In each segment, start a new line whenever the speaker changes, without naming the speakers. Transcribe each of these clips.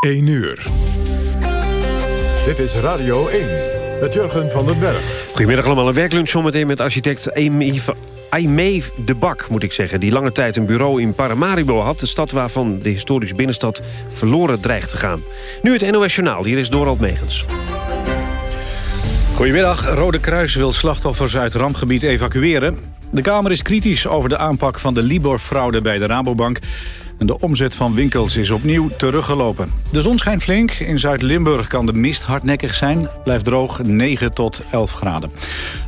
1 uur. Dit is Radio 1 met Jurgen van den Berg.
Goedemiddag allemaal. Een werklunch zometeen met architect Aimee de Bak, moet ik zeggen. Die lange tijd een bureau in Paramaribo had. De stad waarvan de historische binnenstad verloren dreigt te gaan. Nu het NOS Journaal. Hier is Dorald Megens.
Goedemiddag. Rode Kruis wil slachtoffers uit rampgebied evacueren. De Kamer is kritisch over de aanpak van de Libor-fraude bij de Rabobank. En de omzet van winkels is opnieuw teruggelopen. De zon schijnt flink. In Zuid-Limburg kan de mist hardnekkig zijn. Blijft droog 9 tot 11 graden.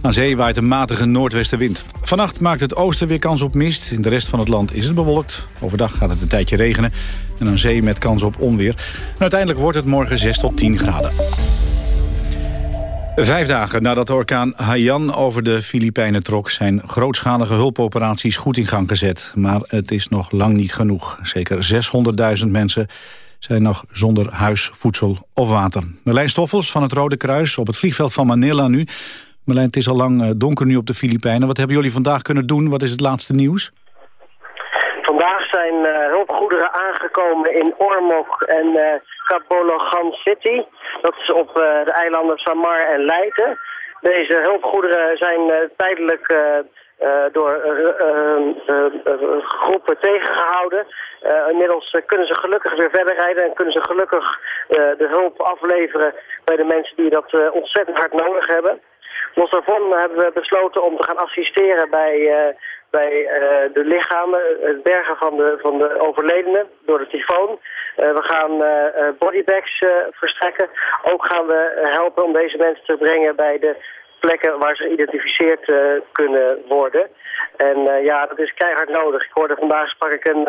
Aan zee waait een matige noordwestenwind. Vannacht maakt het oosten weer kans op mist. In de rest van het land is het bewolkt. Overdag gaat het een tijdje regenen. En aan zee met kans op onweer. En uiteindelijk wordt het morgen 6 tot 10 graden. Vijf dagen nadat orkaan Haiyan over de Filipijnen trok... zijn grootschalige hulpoperaties goed in gang gezet. Maar het is nog lang niet genoeg. Zeker 600.000 mensen zijn nog zonder huis, voedsel of water. Merlijn Stoffels van het Rode Kruis op het vliegveld van Manila nu. Merlijn, het is al lang eh, donker nu op de Filipijnen. Wat hebben jullie vandaag kunnen doen? Wat is het laatste nieuws?
Zijn uh, hulpgoederen aangekomen in Ormok en uh, Kapologan City. Dat is op uh, de eilanden Samar en Leyte. Deze hulpgoederen zijn tijdelijk door groepen tegengehouden. inmiddels kunnen ze gelukkig weer verder rijden en kunnen ze gelukkig de hulp afleveren bij de mensen die dat ontzettend hard nodig hebben. Los daarvan hebben we besloten om te gaan assisteren bij bij uh, de lichamen, het bergen van de, van de overledenen door de tyfoon. Uh, we gaan uh, bodybags verstrekken. Ook gaan we helpen om deze mensen te brengen bij de plekken waar ze geïdentificeerd kunnen worden. En ja, dat is keihard nodig. Ik hoorde vandaag sprak ik een,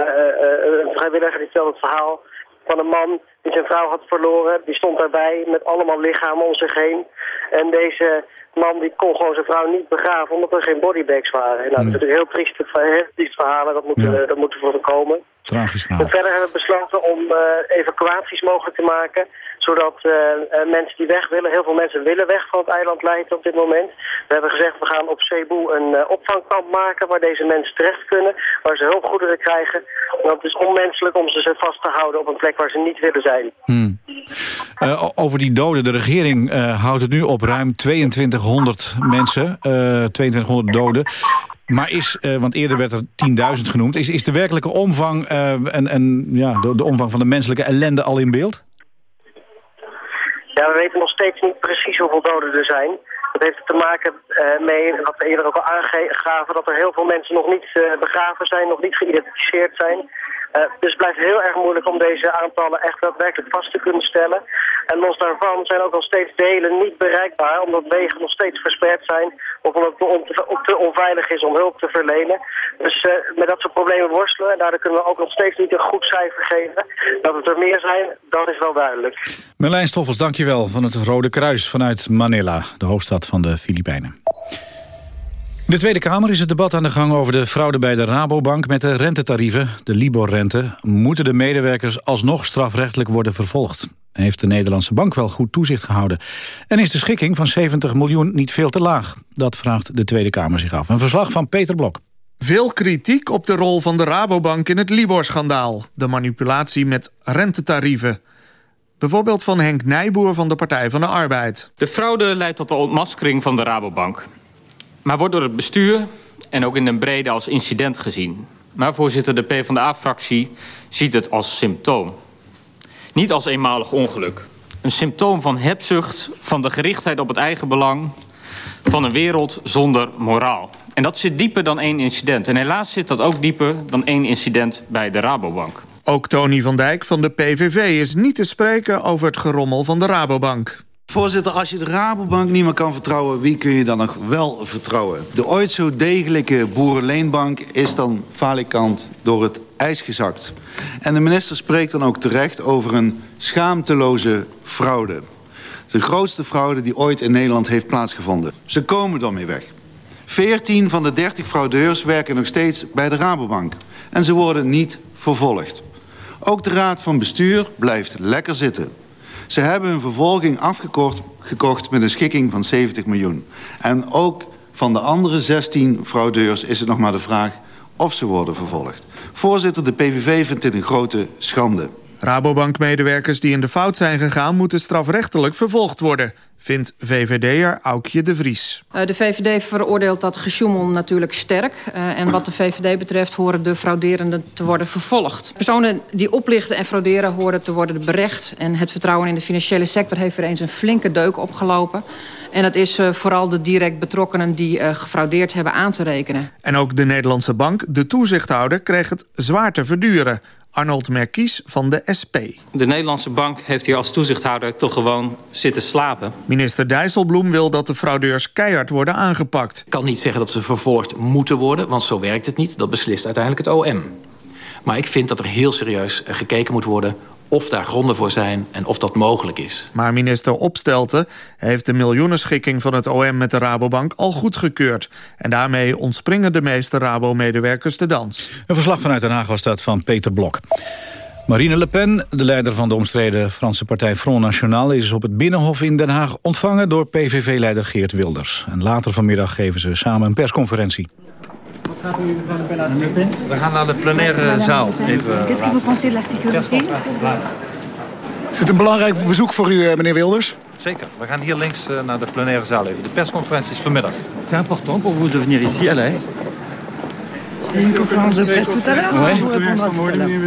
een vrijwilliger die vertelde het verhaal van een man die zijn vrouw had verloren. Die stond daarbij met allemaal lichamen om zich heen. En deze man die kon gewoon zijn vrouw niet begraven omdat er geen bodybags waren. En nou, dat is natuurlijk heel trieste, heel triest verhalen, dat moeten, ja. dat moeten we voorkomen.
Tragisch verhaal.
En verder hebben we besloten om uh, evacuaties mogelijk te maken zodat uh, uh, mensen die weg willen, heel veel mensen willen weg van het eiland Leiden op dit moment. We hebben gezegd, we gaan op Cebu een uh, opvangkamp maken waar deze mensen terecht kunnen, waar ze hulpgoederen krijgen. Want het is onmenselijk om ze vast te houden op een plek waar ze niet willen zijn.
Hmm. over die doden, de regering houdt het nu op ruim 2200 mensen, 2200 doden. Maar is, want eerder werd er 10.000 genoemd... Is, is de werkelijke omvang en, en ja, de, omvang van de menselijke ellende al in beeld?
Ja, we weten nog steeds niet precies hoeveel doden er zijn. Dat heeft te maken uh, mee, wat we eerder ook al aangaven, dat er heel veel mensen nog niet uh, begraven zijn, nog niet geïdentificeerd zijn. Uh, dus het blijft heel erg moeilijk om deze aantallen echt daadwerkelijk vast te kunnen stellen. En los daarvan zijn ook nog steeds delen niet bereikbaar, omdat wegen nog steeds versperd zijn of omdat het te onveilig is om hulp te verlenen. Dus uh, met dat soort problemen worstelen en daardoor kunnen we ook nog steeds niet een goed cijfer geven. Dat het er meer zijn, dat is wel duidelijk.
Merlijn Stoffels, dankjewel van het Rode Kruis vanuit Manila, de hoofdstad van de Filipijnen. In de Tweede Kamer is het debat aan de gang over de fraude bij de Rabobank met de rentetarieven, de Libor-rente. Moeten de medewerkers alsnog strafrechtelijk worden vervolgd? Heeft de Nederlandse bank wel goed toezicht gehouden? En is de schikking van 70 miljoen niet veel te laag? Dat vraagt de Tweede Kamer zich af. Een verslag van Peter Blok.
Veel kritiek op de rol van de Rabobank in het Libor-schandaal. De manipulatie met rentetarieven. Bijvoorbeeld van Henk Nijboer van de Partij van de Arbeid.
De fraude leidt tot de ontmaskering van de Rabobank maar wordt door het bestuur en ook in den brede als incident gezien. Maar voorzitter, de PvdA-fractie ziet het als symptoom. Niet als eenmalig ongeluk. Een symptoom van hebzucht, van de gerichtheid op het eigen belang... van een wereld zonder moraal. En dat zit dieper dan één incident. En helaas zit dat ook dieper dan één incident bij de Rabobank.
Ook Tony van Dijk van de PVV is niet te spreken over het gerommel van de Rabobank.
Voorzitter, als je de Rabobank niet meer kan vertrouwen... wie kun je dan nog wel vertrouwen? De ooit zo degelijke boerenleenbank is dan falikant door het ijs gezakt. En de minister spreekt dan ook terecht over een schaamteloze fraude. De grootste fraude die ooit in Nederland heeft plaatsgevonden. Ze komen daarmee weg. 14 van de 30 fraudeurs werken nog steeds bij de Rabobank. En ze worden niet vervolgd. Ook de raad van bestuur blijft lekker zitten. Ze hebben hun vervolging afgekort gekocht met een schikking van 70 miljoen. En ook van de andere 16 fraudeurs is het nog maar de vraag of ze worden vervolgd. Voorzitter, de PVV vindt dit een grote schande.
Rabobank-medewerkers die in de fout zijn gegaan... moeten strafrechtelijk vervolgd worden, vindt VVD'er Aukje de Vries.
Eh, de VVD veroordeelt dat gesjoemel natuurlijk sterk. Uh, en wat de VVD betreft horen de frauderenden te worden vervolgd. Personen die oplichten en frauderen horen te worden berecht. En het vertrouwen in de financiële sector heeft weer eens een flinke deuk opgelopen. En het is uh, vooral de direct betrokkenen die gefraudeerd hebben aan te rekenen.
En ook de Nederlandse bank, de toezichthouder, kreeg het zwaar te verduren. Arnold Merkies van de SP.
De Nederlandse bank heeft hier als toezichthouder toch gewoon zitten slapen.
Minister Dijsselbloem wil dat de fraudeurs keihard worden aangepakt.
Ik kan niet zeggen dat ze vervolgd moeten worden, want zo werkt het niet. Dat beslist uiteindelijk het OM. Maar ik vind dat er heel serieus gekeken moet worden of daar gronden voor zijn en of dat mogelijk is.
Maar minister Opstelten heeft de miljoenenschikking van het OM met de Rabobank al goedgekeurd. En daarmee ontspringen de meeste Rabo-medewerkers de dans.
Een verslag vanuit Den Haag was dat van Peter Blok. Marine Le Pen, de leider van de omstreden Franse partij Front National... is op het Binnenhof in Den Haag ontvangen door PVV-leider Geert Wilders. En later vanmiddag geven ze samen een persconferentie.
We gaan naar de plenaire zaal. Even
Is het een belangrijk bezoek voor u, meneer Wilders?
Zeker. We gaan hier links naar de plenaire zaal even. De persconferentie is vanmiddag.
C'est important pour vous de venir ici, Alain. Une conférence de presse tout à l'heure.
Ouais.
Vous répondra tout à l'heure.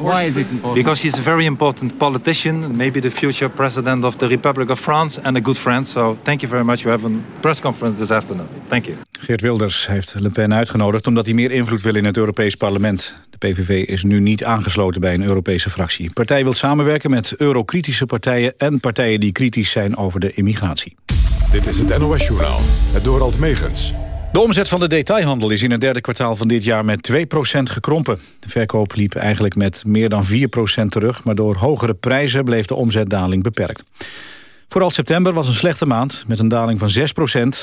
Why, is it important? Because he's a very important politician, maybe the future president of the Republic of France and a good friend. So thank you very much. We have a press conference this afternoon. Thank you.
Geert Wilders heeft Le Pen uitgenodigd omdat hij meer invloed wil in het Europees parlement. De PVV is nu niet aangesloten bij een Europese fractie. De partij wil samenwerken met eurokritische partijen en partijen die kritisch zijn over de immigratie.
Dit is het NOS Journaal, het Dorald Megens.
De omzet van de detailhandel is in het derde kwartaal van dit jaar met 2% gekrompen. De verkoop liep eigenlijk met meer dan 4% terug... maar door hogere prijzen bleef de omzetdaling beperkt. Vooral september was een slechte maand met een daling van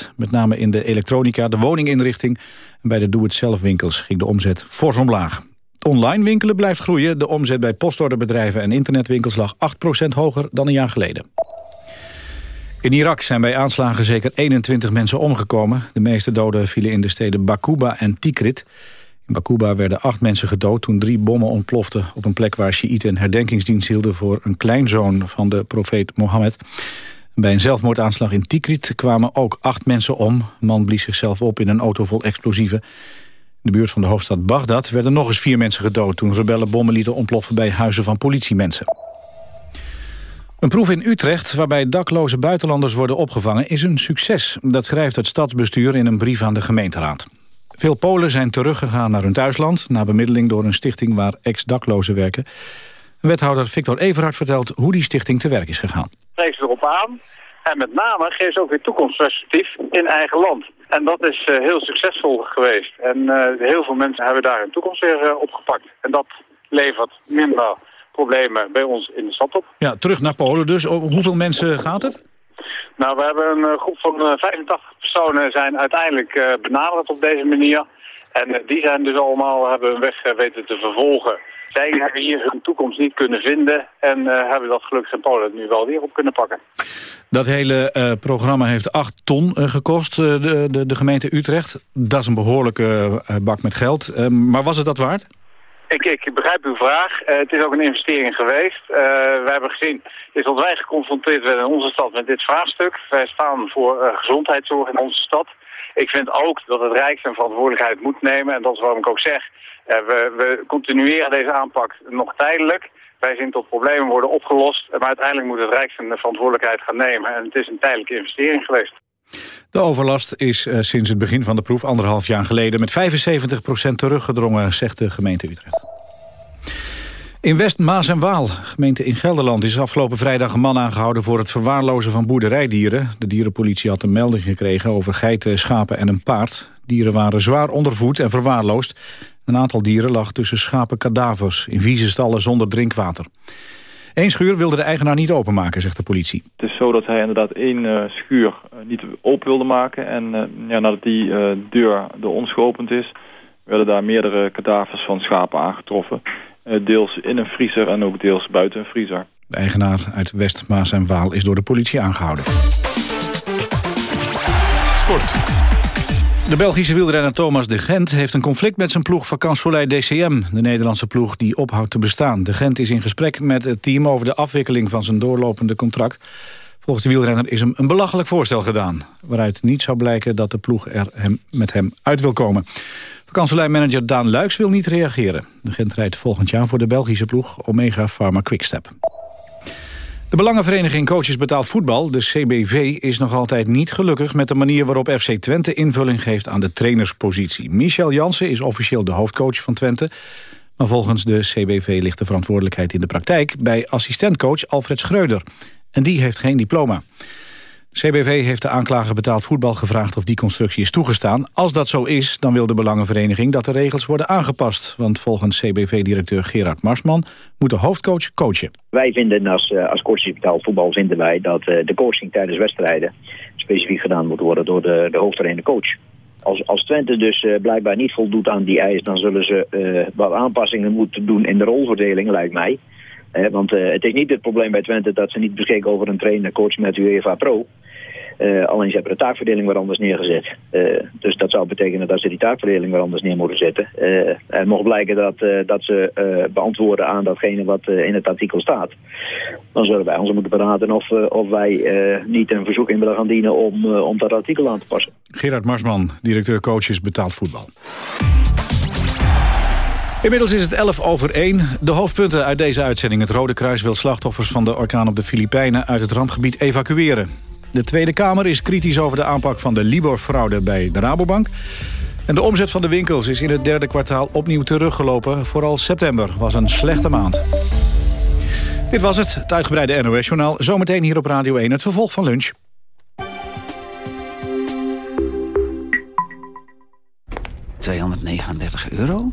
6%. Met name in de elektronica, de woninginrichting... en bij de doe-het-zelf winkels ging de omzet fors omlaag. Online winkelen blijft groeien. De omzet bij postorderbedrijven en internetwinkels lag 8% hoger dan een jaar geleden. In Irak zijn bij aanslagen zeker 21 mensen omgekomen. De meeste doden vielen in de steden Bakuba en Tikrit. In Bakuba werden acht mensen gedood toen drie bommen ontploften... op een plek waar Shiiten een herdenkingsdienst hielden... voor een kleinzoon van de profeet Mohammed. Bij een zelfmoordaanslag in Tikrit kwamen ook acht mensen om. Een man blies zichzelf op in een auto vol explosieven. In de buurt van de hoofdstad Bagdad werden nog eens vier mensen gedood... toen rebellen bommen lieten ontploffen bij huizen van politiemensen. Een proef in Utrecht waarbij dakloze buitenlanders worden opgevangen is een succes. Dat schrijft het stadsbestuur in een brief aan de gemeenteraad. Veel Polen zijn teruggegaan naar hun thuisland... na bemiddeling door een stichting waar ex-daklozen werken. Wethouder Victor Everhard vertelt hoe die stichting te werk is gegaan.
Geef erop aan en met name geeft ze ook weer toekomstperspectief in eigen land. En dat is uh, heel succesvol geweest. En uh, heel veel mensen hebben daar hun toekomst weer uh, opgepakt. En dat levert minder problemen bij ons in de stad op.
Ja, terug naar Polen dus. Hoeveel mensen gaat het?
Nou, we hebben een groep van 85 personen zijn uiteindelijk uh, benaderd op deze manier. En die zijn dus allemaal, hebben hun weg weten te vervolgen. Zij hebben hier hun toekomst niet kunnen vinden en hebben dat gelukkig in Polen nu wel weer op kunnen pakken.
Dat hele programma heeft 8 ton gekost, de, de, de, gemeente Utrecht. Dat is een behoorlijke bak met geld. maar was het dat waard?
Ik, ik begrijp uw vraag. Uh, het is ook een investering geweest. Uh, we hebben gezien, is dat wij geconfronteerd werden in onze stad met dit vraagstuk. Wij staan voor uh, gezondheidszorg in onze stad. Ik vind ook dat het Rijk zijn verantwoordelijkheid moet nemen. En dat is waarom ik ook zeg, we, we continueren deze aanpak nog tijdelijk. Wij zien tot problemen worden opgelost. Maar uiteindelijk moet het Rijk zijn verantwoordelijkheid gaan nemen. En het is een tijdelijke investering geweest.
De overlast is uh, sinds het begin van de proef anderhalf jaar geleden... met 75% teruggedrongen, zegt de gemeente Utrecht. In West Maas en Waal, gemeente in Gelderland... is afgelopen vrijdag een man aangehouden voor het verwaarlozen van boerderijdieren. De dierenpolitie had een melding gekregen over geiten, schapen en een paard. Dieren waren zwaar ondervoed en verwaarloosd. Een aantal dieren lag tussen schapenkadavers... in vieze stallen zonder drinkwater. Eén schuur wilde de eigenaar niet openmaken, zegt de politie.
Het is zo dat hij inderdaad één uh, schuur uh, niet open wilde maken. En uh, ja, nadat die deur door ons geopend is... werden daar meerdere kadavers van schapen aangetroffen. deels in een vriezer en ook deels buiten een vriezer.
De eigenaar uit West, Maas en Waal is door de politie aangehouden.
Sport.
De Belgische wielrenner Thomas de Gent heeft een conflict met zijn ploeg Vacansoleil DCM, de Nederlandse ploeg die ophoudt te bestaan. De Gent is in gesprek met het team over de afwikkeling van zijn doorlopende contract. Volgens de wielrenner is hem een belachelijk voorstel gedaan... waaruit niet zou blijken dat de ploeg er met hem uit wil komen. Vakantielein-manager Daan Luiks wil niet reageren. De Gent rijdt volgend jaar voor de Belgische ploeg Omega Pharma Quickstep. De Belangenvereniging Coaches Betaald Voetbal, de CBV... is nog altijd niet gelukkig met de manier waarop FC Twente invulling geeft aan de trainerspositie. Michel Jansen is officieel de hoofdcoach van Twente... maar volgens de CBV ligt de verantwoordelijkheid in de praktijk... bij assistentcoach Alfred Schreuder. En die heeft geen diploma. CBV heeft de aanklager betaald voetbal gevraagd of die constructie is toegestaan. Als dat zo is, dan wil de Belangenvereniging dat de regels worden aangepast. Want volgens CBV-directeur Gerard Marsman moet de hoofdcoach coachen.
Wij vinden als, eh, als coach betaald voetbal vinden wij dat eh, de coaching tijdens wedstrijden specifiek gedaan moet worden door de, de hoofdtrainer coach. Als, als Twente dus uh, blijkbaar niet voldoet aan die eis, dan zullen ze uh, wat aanpassingen moeten doen in de rolverdeling, lijkt mij. Want het is niet het probleem bij Twente dat ze niet beschikken over een trainer coach met UEFA Pro. Uh, alleen ze hebben de taakverdeling weer anders neergezet. Uh, dus dat zou betekenen dat ze die taakverdeling weer anders neer moeten zetten. En mocht blijken dat, dat ze beantwoorden aan datgene wat in het artikel staat. Dan zullen wij ons moeten beraden of, of wij niet een verzoek in willen gaan dienen om, om dat artikel aan te passen.
Gerard Marsman, directeur coaches betaald voetbal. Inmiddels is het 11 over 1. De hoofdpunten uit deze uitzending. Het Rode Kruis wil slachtoffers van de orkaan op de Filipijnen uit het rampgebied evacueren. De Tweede Kamer is kritisch over de aanpak van de Libor-fraude bij de Rabobank. En de omzet van de winkels is in het derde kwartaal opnieuw teruggelopen. Vooral september was een slechte maand. Dit was het, het uitgebreide NOS-journaal. Zometeen hier op Radio 1 het vervolg van lunch.
...239 euro?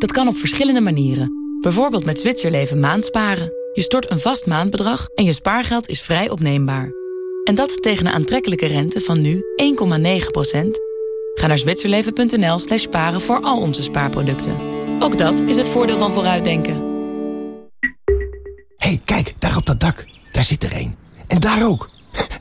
Dat kan op verschillende manieren. Bijvoorbeeld met Zwitserleven maandsparen. Je stort een vast maandbedrag en je spaargeld is vrij opneembaar. En dat tegen een aantrekkelijke rente van nu 1,9%. Ga naar zwitserleven.nl slash sparen voor al onze spaarproducten. Ook dat is het voordeel van vooruitdenken.
hey, kijk, daar op dat dak. Daar zit er één. En daar ook.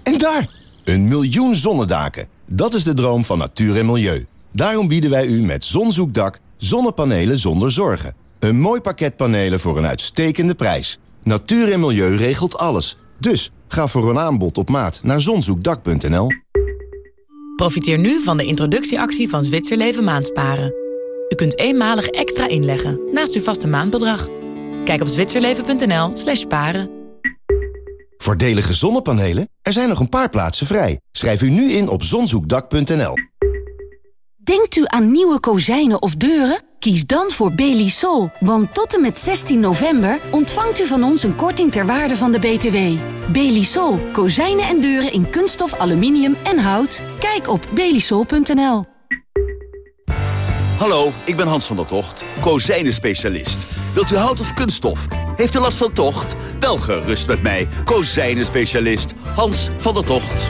En daar!
Een miljoen zonnedaken. Dat is de droom van natuur en milieu. Daarom bieden wij u met Zonzoekdak zonnepanelen zonder zorgen. Een mooi pakket panelen voor een uitstekende prijs. Natuur en milieu regelt alles. Dus ga voor een aanbod op maat naar zonzoekdak.nl.
Profiteer nu van de introductieactie van Zwitserleven Maandsparen. U kunt eenmalig extra inleggen naast uw vaste maandbedrag. Kijk op zwitserleven.nl slash paren.
Voordelige zonnepanelen? Er zijn nog een paar plaatsen vrij. Schrijf u nu in op zonzoekdak.nl.
Denkt u aan nieuwe kozijnen of deuren? Kies dan voor Belisol, want tot en met 16 november ontvangt u van ons een korting ter waarde van de BTW. Belisol, kozijnen en deuren in kunststof, aluminium en hout. Kijk op belisol.nl.
Hallo, ik ben Hans van der Tocht, kozijnen-specialist. Wilt u hout of kunststof? Heeft u last van tocht? Wel gerust met mij, kozijnen-specialist Hans van der Tocht.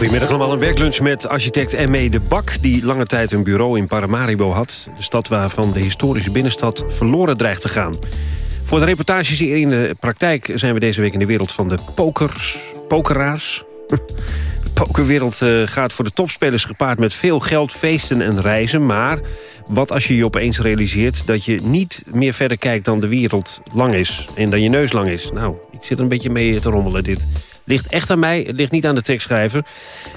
Goedemiddag allemaal, een werklunch met architect M.E. de Bak... die lange tijd een bureau in Paramaribo had. De stad waarvan de historische binnenstad verloren dreigt te gaan. Voor de reportages hier in de praktijk zijn we deze week in de wereld van de pokers, pokeraars. De pokerwereld eh, gaat voor de topspelers gepaard met veel geld, feesten en reizen. Maar wat als je je opeens realiseert dat je niet meer verder kijkt dan de wereld lang is. En dan je neus lang is. Nou, ik zit een beetje mee te rommelen dit Ligt echt aan mij, het ligt niet aan de tekstschrijver.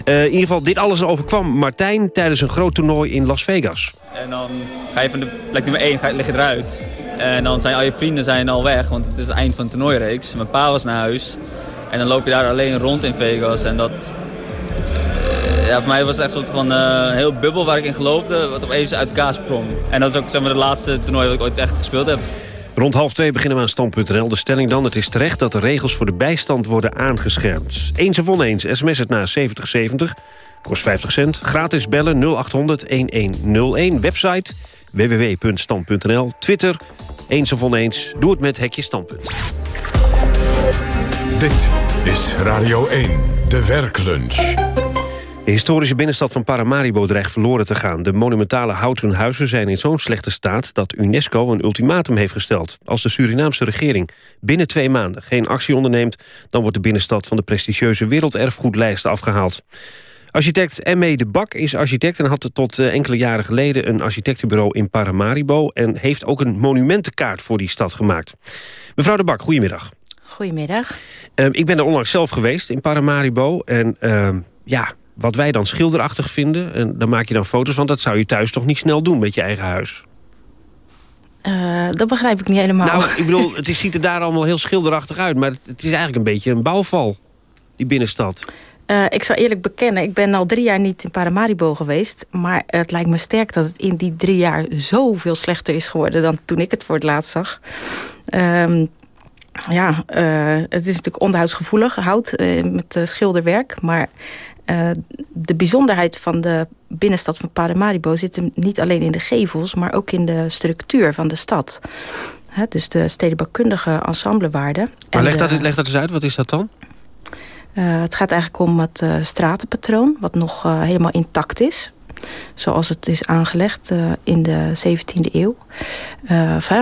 Uh, in ieder geval, dit alles overkwam Martijn... tijdens een groot toernooi in Las Vegas.
En dan ga je van de plek nummer 1 ga, lig je eruit. En dan zijn al je vrienden zijn al weg, want het is het eind van de toernooireeks. Mijn pa was naar huis. En dan loop je daar alleen rond in Vegas. En dat... Ja, voor mij was het echt een soort van uh, heel bubbel waar ik in geloofde, wat opeens uit elkaar sprong. En dat is ook zeg maar, de laatste toernooi dat ik ooit echt gespeeld heb.
Rond half twee beginnen we aan Stand.nl. De stelling dan, het is terecht dat de regels voor de bijstand worden aangeschermd. Eens of oneens, sms het naar 7070, kost 50 cent. Gratis bellen 0800-1101, website www.stand.nl, Twitter, eens of oneens. Doe het met Hekje Standpunt.
Dit is Radio 1, de werklunch.
De historische binnenstad van Paramaribo dreigt verloren te gaan. De monumentale houten huizen zijn in zo'n slechte staat... dat UNESCO een ultimatum heeft gesteld. Als de Surinaamse regering binnen twee maanden geen actie onderneemt... dan wordt de binnenstad van de prestigieuze werelderfgoedlijst afgehaald. Architect M.E. de Bak is architect en had tot eh, enkele jaren geleden... een architectenbureau in Paramaribo... en heeft ook een monumentenkaart voor die stad gemaakt. Mevrouw de Bak, goedemiddag.
Goedemiddag.
Uh, ik ben er onlangs zelf geweest in Paramaribo. En uh, ja, wat wij dan schilderachtig vinden... en daar maak je dan foto's van... dat zou je thuis toch niet snel doen met je eigen huis?
Uh, dat begrijp ik niet helemaal.
Nou, ik bedoel, het ziet er daar allemaal heel schilderachtig uit... maar het is eigenlijk een beetje een bouwval, die binnenstad.
Uh, ik zou eerlijk bekennen, ik ben al drie jaar niet in Paramaribo geweest... maar het lijkt me sterk dat het in die drie jaar zoveel slechter is geworden... dan toen ik het voor het laatst zag. Um, ja, uh, het is natuurlijk onderhoudsgevoelig, hout uh, met schilderwerk... maar uh, de bijzonderheid van de binnenstad van Paramaribo zit hem niet alleen in de gevels, maar ook in de structuur van de stad. He, dus de stedenbouwkundige ensemblewaarde.
Maar leg, dat, leg dat eens uit, wat is dat dan?
Uh, het gaat eigenlijk om het uh, stratenpatroon, wat nog uh, helemaal intact is. Zoals het is aangelegd in de 17e eeuw.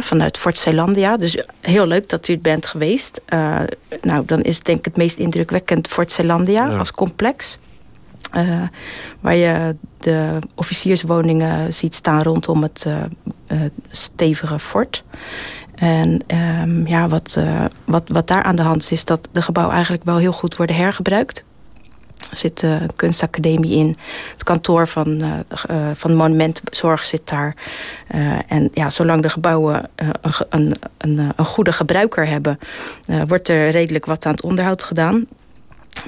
vanuit Fort Zeelandia. Dus heel leuk dat u het bent geweest. nou, dan is het denk ik het meest indrukwekkend Fort Zeelandia ja. als complex. Uh, waar je de officierswoningen ziet staan rondom het uh, uh, stevige fort. En um, ja, wat, wat, wat daar aan de hand is, is dat de gebouwen eigenlijk wel heel goed worden hergebruikt. Er zit een kunstacademie in. Het kantoor van, van de monumentzorg zit daar. en ja, zolang de gebouwen een, een, een goede gebruiker hebben... wordt er redelijk wat aan het onderhoud gedaan.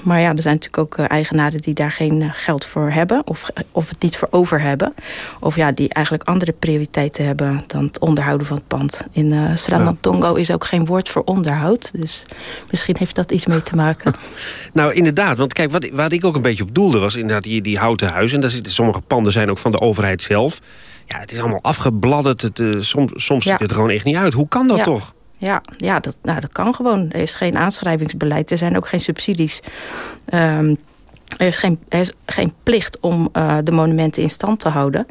Maar ja, er zijn natuurlijk ook eigenaren die daar geen geld voor hebben. Of, of het niet voor over hebben. Of ja, die eigenlijk andere prioriteiten hebben dan het onderhouden van het pand. In uh, is ook geen woord voor onderhoud. Dus misschien heeft dat iets mee te maken.
nou, inderdaad. Want kijk, wat, wat ik ook een beetje op doelde was inderdaad die, die houten huizen. En daar zitten, sommige panden zijn ook van de overheid zelf. Ja, het is allemaal afgebladderd. Het, uh, soms soms ja. ziet het er gewoon echt niet uit. Hoe kan dat
ja.
toch?
Ja, ja dat, nou, dat kan gewoon. Er is geen aanschrijvingsbeleid. Er zijn ook geen subsidies. Um, er is geen, er is geen plicht om uh, de monumenten in stand te houden.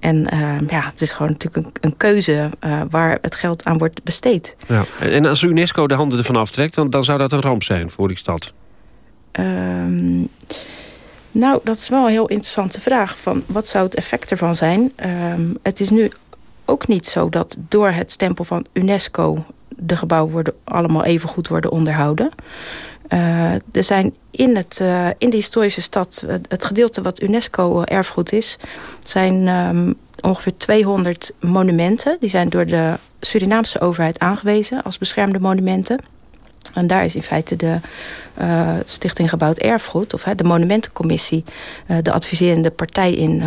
En uh, ja, het is gewoon natuurlijk een, een keuze uh, waar het geld aan wordt besteed.
Ja. En als UNESCO de handen ervan aftrekt, dan, dan zou dat een ramp zijn voor die stad?
Um, nou, dat is wel een heel interessante vraag. Van wat zou het effect ervan zijn? Um, het is nu ook niet zo dat door het stempel van UNESCO de gebouwen worden allemaal even goed worden onderhouden. Uh, er zijn in, het, uh, in de historische stad, het gedeelte wat UNESCO-erfgoed is... zijn um, ongeveer 200 monumenten. Die zijn door de Surinaamse overheid aangewezen als beschermde monumenten. En daar is in feite de uh, Stichting Gebouwd Erfgoed... of hè, de Monumentencommissie de adviserende partij in...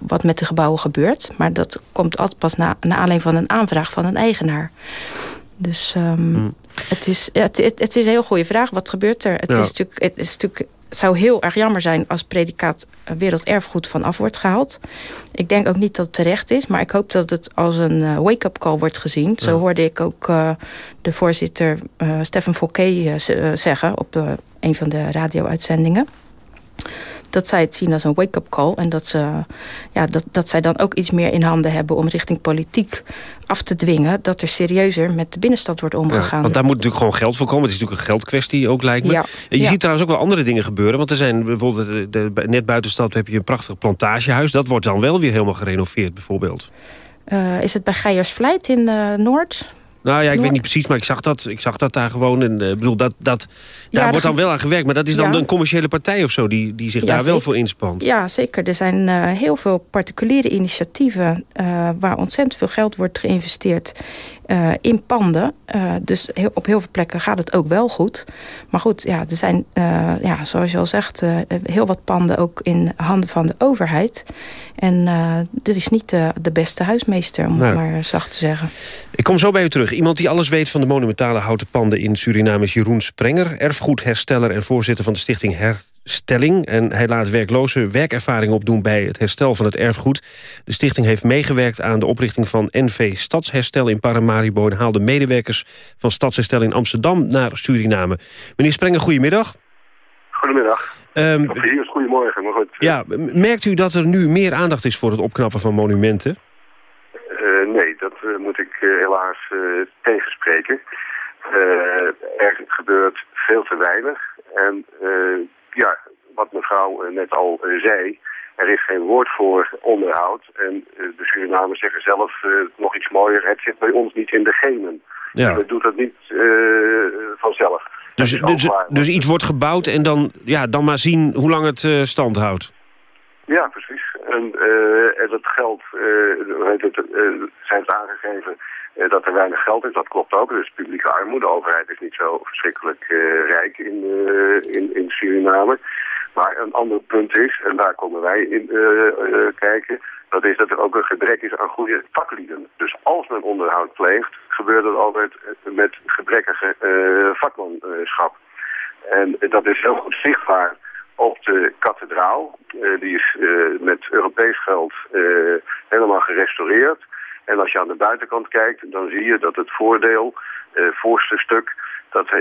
wat met de gebouwen gebeurt. Maar dat komt altijd pas na, na aanleiding van een aanvraag van een eigenaar. Dus um, hmm. het, is, het, het, het, is een heel goede vraag. Wat gebeurt er? Het, ja. is natuurlijk, het is natuurlijk zou heel erg jammer zijn als predicaat werelderfgoed vanaf wordt gehaald. Ik denk ook niet dat het terecht is, maar ik hoop dat het als een uh, wake-up call wordt gezien. Ja. Zo hoorde ik ook uh, de voorzitter uh, Stefan Fouquet zeggen op een van de radio-uitzendingen dat zij het zien als een wake-up call. En dat, ze, ja, dat, dat zij dan ook iets meer in handen hebben om richting politiek af te dwingen... dat er serieuzer met de binnenstad wordt omgegaan.
Ja, want daar moet natuurlijk gewoon geld voor komen. Het is natuurlijk een geldkwestie ook, lijkt me. Ja, je ja. ziet trouwens ook wel andere dingen gebeuren. Want er zijn bijvoorbeeld, de, de, net buiten de stad heb je een prachtig plantagehuis. Dat wordt dan wel weer helemaal gerenoveerd bijvoorbeeld.
Uh, is het bij Geijersvlijt in uh, Noord?
Nou ja, ik weet niet precies, maar ik zag dat, ik zag dat daar gewoon. En uh, bedoel, dat, dat, daar wordt dan wel aan gewerkt. Maar dat is dan
Ja.
een commerciële partij of zo die, die zich
Ja,
daar wel voor inspant.
Ja, zeker. Er zijn eh, heel veel particuliere initiatieven... eh, waar ontzettend veel geld wordt geïnvesteerd eh, in panden. Eh, dus heel, op heel veel plekken gaat het ook wel goed. Maar goed, ja, er zijn, eh, ja, zoals je al zegt... heel wat panden ook in handen van de overheid. En dit is niet de, beste huismeester, om het maar zacht te zeggen.
Ik kom zo bij u terug. Iemand die alles weet van de monumentale houten panden in Suriname is Jeroen Sprenger. Erfgoedhersteller en voorzitter van de stichting Herstelling. En hij laat werklozen werkervaring opdoen bij het herstel van het erfgoed. De stichting heeft meegewerkt aan de oprichting van NV Stadsherstel in Paramaribo... en haalde medewerkers van Stadsherstel in Amsterdam naar Suriname. Meneer Sprenger, goedemiddag.
Goedemiddag. Of hier is goedemorgen, maar goed.
ja, merkt u dat er nu meer aandacht is voor het opknappen van monumenten?
Eh, nee, dat eh, moet ik eh, helaas tegenspreken. Er gebeurt veel te weinig. En ja, wat mevrouw eh, net al eh, zei, er is geen woord voor onderhoud. En eh, de Surinamers zeggen zelf nog iets mooier, het zit bij ons niet in de genen.
Ja.
We doen dat niet vanzelf.
Dus,
Dat
dus, dus iets wordt gebouwd en dan, ja, dan maar zien hoe lang het stand houdt.
Ja, precies. En, eh, en dat geld, hoe heet het, eh, zijn het aangegeven dat er weinig geld is. Dat klopt ook. Dus publieke armoede. De overheid is niet zo verschrikkelijk eh, rijk in, eh, in, in Suriname. Maar een ander punt is, en daar komen wij in eh, eh, kijken... dat is dat er ook een gebrek is aan goede vaklieden. Dus als men onderhoud pleegt, gebeurt dat altijd eh, met gebrekkige eh, vakmanschap. En dat is heel goed zichtbaar op de kathedraal. Eh, die is eh, met Europees geld eh, helemaal gerestaureerd. En als je aan de buitenkant kijkt, dan zie je dat het voordeel, eh voorste stuk, dat eh,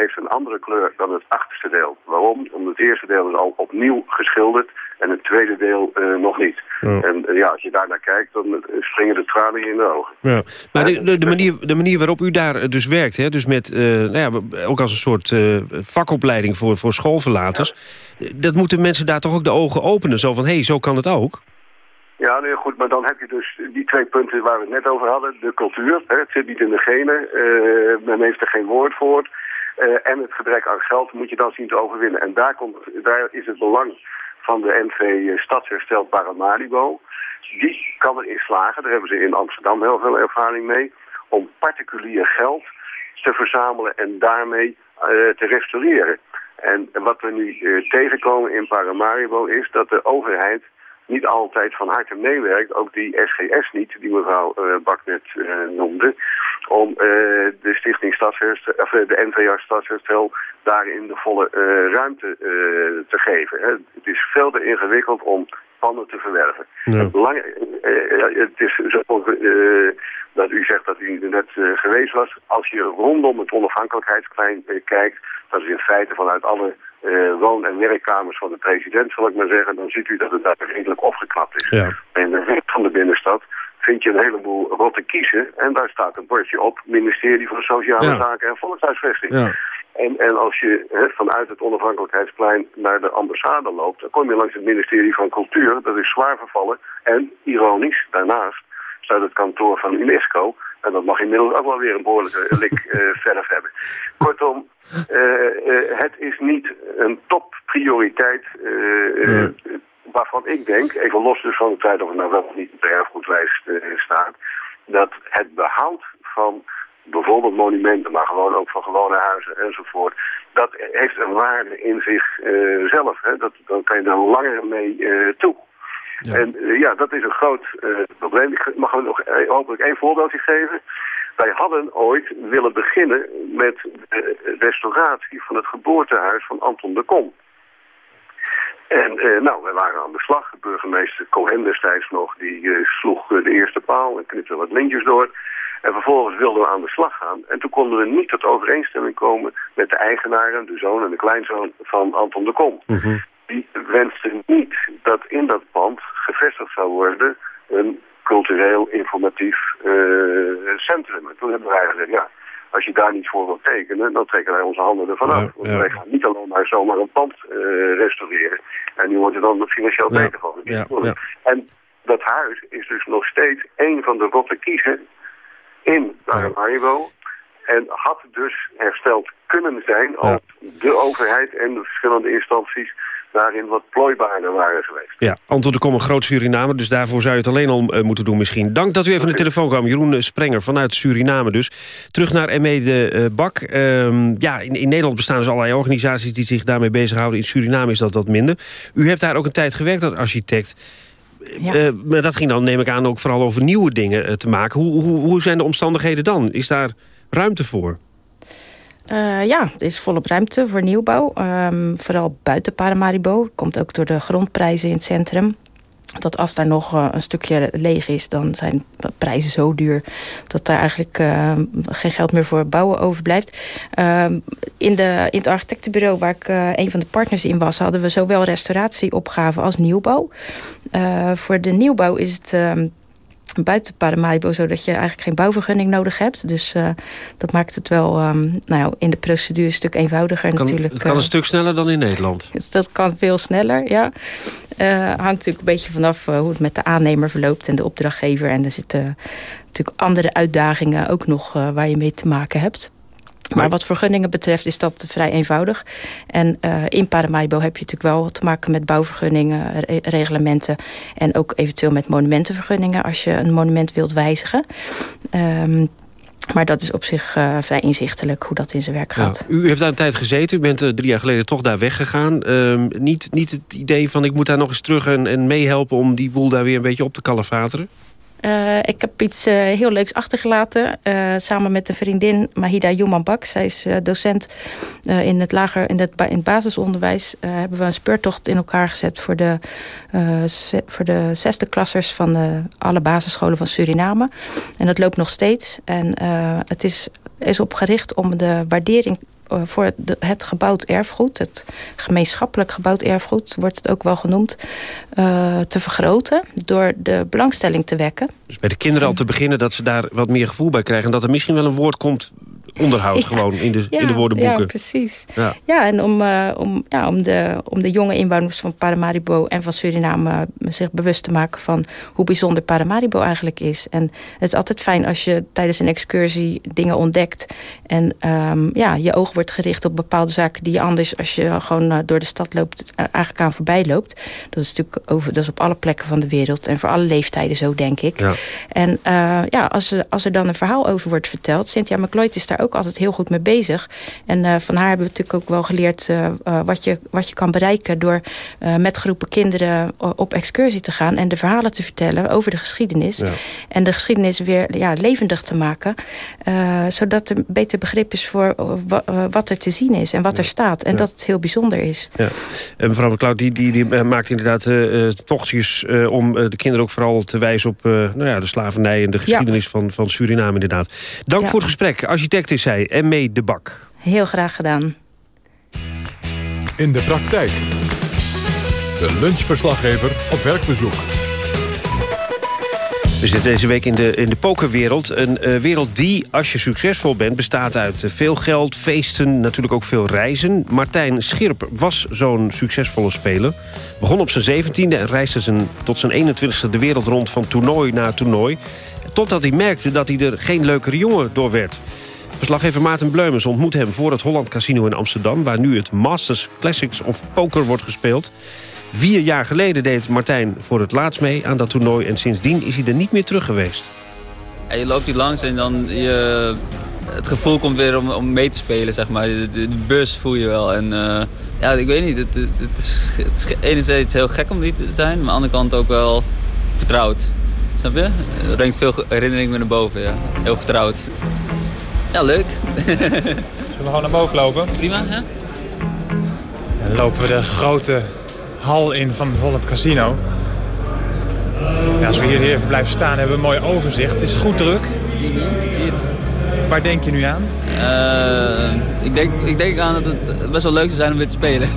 heeft een andere kleur dan het achterste deel. Waarom? Omdat het eerste deel is al opnieuw geschilderd en het tweede deel eh, nog niet. En ja, als je daar naar kijkt, dan springen de tranen in de ogen.
Ja. Maar de, de, de, manier, de manier waarop u daar dus werkt, hè, dus met, nou ja, ook als een soort vakopleiding voor, voor schoolverlaters... dat moeten mensen daar toch ook de ogen openen. Zo van, hé, hey, zo kan het ook.
Ja, nee, goed, maar dan heb je dus die twee punten waar we het net over hadden. De cultuur, hè, het zit niet in de genen, eh, men heeft er geen woord voor. Eh, en het gebrek aan geld moet je dan zien te overwinnen. En daar, komt, daar is het belang van de NV Stadsherstel Paramaribo. Die kan erin slagen, daar hebben ze in Amsterdam heel veel ervaring mee... om particulier geld te verzamelen en daarmee eh, te restaureren. En wat we nu tegenkomen in Paramaribo is dat de overheid niet altijd van harte meewerkt, ook die SGS niet, die mevrouw eh, Bak net eh, noemde, om eh, de Stichting Stadsherstel, of de NVA Stadsherstel daarin de volle ruimte te geven. Hè. Het is veel te ingewikkeld om panden te verwerven. Het, belang, het is zo dat u zegt dat u er net geweest was. Als je rondom het onafhankelijkheidsplein kijkt, dat is in feite vanuit alle eh, woon- en werkkamers van de president, zal ik maar zeggen, dan ziet u dat het daar redelijk opgeknapt is.
Ja.
In de rest van de binnenstad vind je een heleboel rotte kiezen en daar staat een bordje op, ministerie van Sociale
Ja.
Zaken en Volkshuisvesting.
Ja.
En, en als je vanuit het onafhankelijkheidsplein naar de ambassade loopt, dan kom je langs het ministerie van Cultuur. Dat is zwaar vervallen. En, ironisch, daarnaast staat het kantoor van UNESCO. En dat mag inmiddels ook wel weer een behoorlijke lik eh, verf hebben. Kortom, eh, eh, het is niet een topprioriteit eh, eh, waarvan ik denk, even los dus van het feit of het nou wel of niet op de erfgoedlijst eh, staat, dat het behoud van bijvoorbeeld monumenten, maar gewoon ook van gewone huizen enzovoort. Dat heeft een waarde in zichzelf. hè dat, dan kan je er langer mee eh, toe. En eh, ja, dat is een groot eh, probleem. Ik mag nog eh, hopelijk één voorbeeldje geven. Wij hadden ooit willen beginnen met de restauratie van het geboortehuis van Anton de Kom. En nou, we waren aan de slag. Burgemeester Cohen destijds nog, die sloeg de eerste paal en knipte wat lintjes door. En vervolgens wilden we aan de slag gaan. En toen konden we niet tot overeenstemming komen met de eigenaren, de zoon en de kleinzoon van Anton de Kom. Die wensten niet dat in dat pand worden een cultureel informatief eh, centrum. En toen hebben wij gezegd, ja, als je daar niet voor wilt tekenen, dan trekken wij onze handen ervan af. Want wij gaan niet alleen maar zomaar een pand eh, restaureren. En nu wordt er dan financieel beter van.
Ja, ja.
En dat huis is dus nog steeds een van de rotte kiezen in Paramaribo. En had dus hersteld kunnen zijn als de overheid en de verschillende instanties daarin wat plooibaarder waren geweest.
Ja, Anton, er komt een groot Suriname, dus daarvoor zou je het alleen al eh, moeten doen misschien. Dank dat u even aan de telefoon kwam. Jeroen eh, Sprenger vanuit Suriname dus. Terug naar ME de uh, Bak. Ehm, ja, in, in, Nederland bestaan dus allerlei organisaties die zich daarmee bezighouden. In Suriname is dat wat minder. U hebt daar ook een tijd gewerkt als architect. Ja. maar dat ging dan, neem ik aan, ook vooral over nieuwe dingen te maken. Hoe, hoe, hoe zijn de omstandigheden dan? Is daar ruimte voor?
Uh, ja, er is volop ruimte voor nieuwbouw. Um, vooral buiten Paramaribo. Komt ook door de grondprijzen in het centrum. Dat als daar nog uh, een stukje leeg is, dan zijn prijzen zo duur... dat daar eigenlijk uh, geen geld meer voor bouwen overblijft. in, de, in het architectenbureau waar ik een van de partners in was... hadden we zowel restauratieopgaven als nieuwbouw. voor de nieuwbouw is het ehm, buiten Paramaribo... zodat je eigenlijk geen bouwvergunning nodig hebt. Dus uh, dat maakt het wel um, nou ja, in de procedure een stuk eenvoudiger.
Kan,
natuurlijk,
het kan een uh, stuk sneller dan in Nederland.
Dat kan veel sneller, ja. Uh, hangt natuurlijk een beetje vanaf hoe het met de aannemer verloopt... en de opdrachtgever. En er zitten natuurlijk andere uitdagingen ook nog waar je mee te maken hebt. Maar wat vergunningen betreft is dat vrij eenvoudig. En uh, in Paramaribo heb je natuurlijk wel te maken met bouwvergunningen, re reglementen... en ook eventueel met monumentenvergunningen als je een monument wilt wijzigen. Um, maar dat is op zich uh, vrij inzichtelijk hoe dat in zijn werk gaat.
U heeft daar een tijd gezeten. U bent uh, drie jaar geleden toch daar weggegaan. Uh, niet, niet het idee van ik moet daar nog eens terug en, en meehelpen... om die boel daar weer een beetje op te kalefateren?
Uh, ik heb iets uh, heel leuks achtergelaten. Uh, samen met een vriendin, Mahida Jumanbak. Zij is docent in het lager in het, in het basisonderwijs. hebben we een speurtocht in elkaar gezet voor de, voor de zesde klassers van de, alle basisscholen van Suriname. En dat loopt nog steeds. En het is, is op gericht om de waardering voor het gebouwd erfgoed, het gemeenschappelijk gebouwd erfgoed, wordt het ook wel genoemd, uh, te vergroten door de belangstelling te wekken.
Dus bij de kinderen al te beginnen dat ze daar wat meer gevoel bij krijgen en dat er misschien wel een woord komt onderhoud ja, gewoon in de,
ja,
in de woordenboeken.
Ja, precies. Ja, ja en om, uh, om, ja, om, de, om de jonge inwoners van Paramaribo en van Suriname uh, zich bewust te maken van hoe bijzonder Paramaribo eigenlijk is. En het is altijd fijn als je tijdens een excursie dingen ontdekt en um, ja, je oog wordt gericht op bepaalde zaken die je anders als je gewoon uh, door de stad loopt eigenlijk aan voorbij loopt. Dat is natuurlijk over, dat is op alle plekken van de wereld en voor alle leeftijden zo denk ik. Ja. En ja, als er, als er dan een verhaal over wordt verteld, Cynthia McLeod is daar ook altijd heel goed mee bezig. En uh, van haar hebben we natuurlijk ook wel geleerd uh, uh, wat, je, wat je kan bereiken... door met groepen kinderen op excursie te gaan... en de verhalen te vertellen over de geschiedenis. Ja. En de geschiedenis weer ja, levendig te maken. zodat er beter begrip is voor wat er te zien is en wat er staat. En ja. dat het heel bijzonder is.
Ja. En mevrouw McLeod die, die, die maakt inderdaad tochtjes... om de kinderen ook vooral te wijzen op nou ja, de slavernij... en de geschiedenis van, van Suriname inderdaad. Dank voor het gesprek. Architect is zij en mee de bak.
Heel graag gedaan.
In de praktijk. De lunchverslaggever op werkbezoek.
We zitten deze week in de, in de pokerwereld. Een uh, wereld die, als je succesvol bent, bestaat uit uh, veel geld, feesten, natuurlijk ook veel reizen. Martijn Schirp was zo'n succesvolle speler. Begon op zijn zeventiende en reisde zijn, tot zijn 21ste de wereld rond van toernooi naar toernooi. Totdat hij merkte dat hij er geen leukere jongen door werd. Verslaggever Maarten Bleumens ontmoet hem voor het Holland Casino in Amsterdam... waar nu het Masters Classics of Poker wordt gespeeld. Vier jaar geleden deed Martijn voor het laatst mee aan dat toernooi... en sindsdien is hij er niet meer terug geweest.
Ja, je loopt hier langs en dan je, het gevoel komt weer om, om mee te spelen, zeg maar. De, bus voel je wel. En uh, ja, ik weet niet, het, het, is, het is enerzijds heel gek om niet te zijn... maar aan de andere kant ook wel vertrouwd. Snap je? Er brengt veel herinneringen naar boven, ja. Heel vertrouwd. Ja, leuk.
Zullen we gewoon naar boven lopen?
Prima, ja.
Dan lopen we de grote hal in van het Holland Casino. Ja, als we hier even blijven staan hebben we een mooi overzicht. Het is goed druk. Waar denk je nu aan?
Uh, ik, denk, ik denk aan dat het best wel leuk zou zijn om weer te spelen.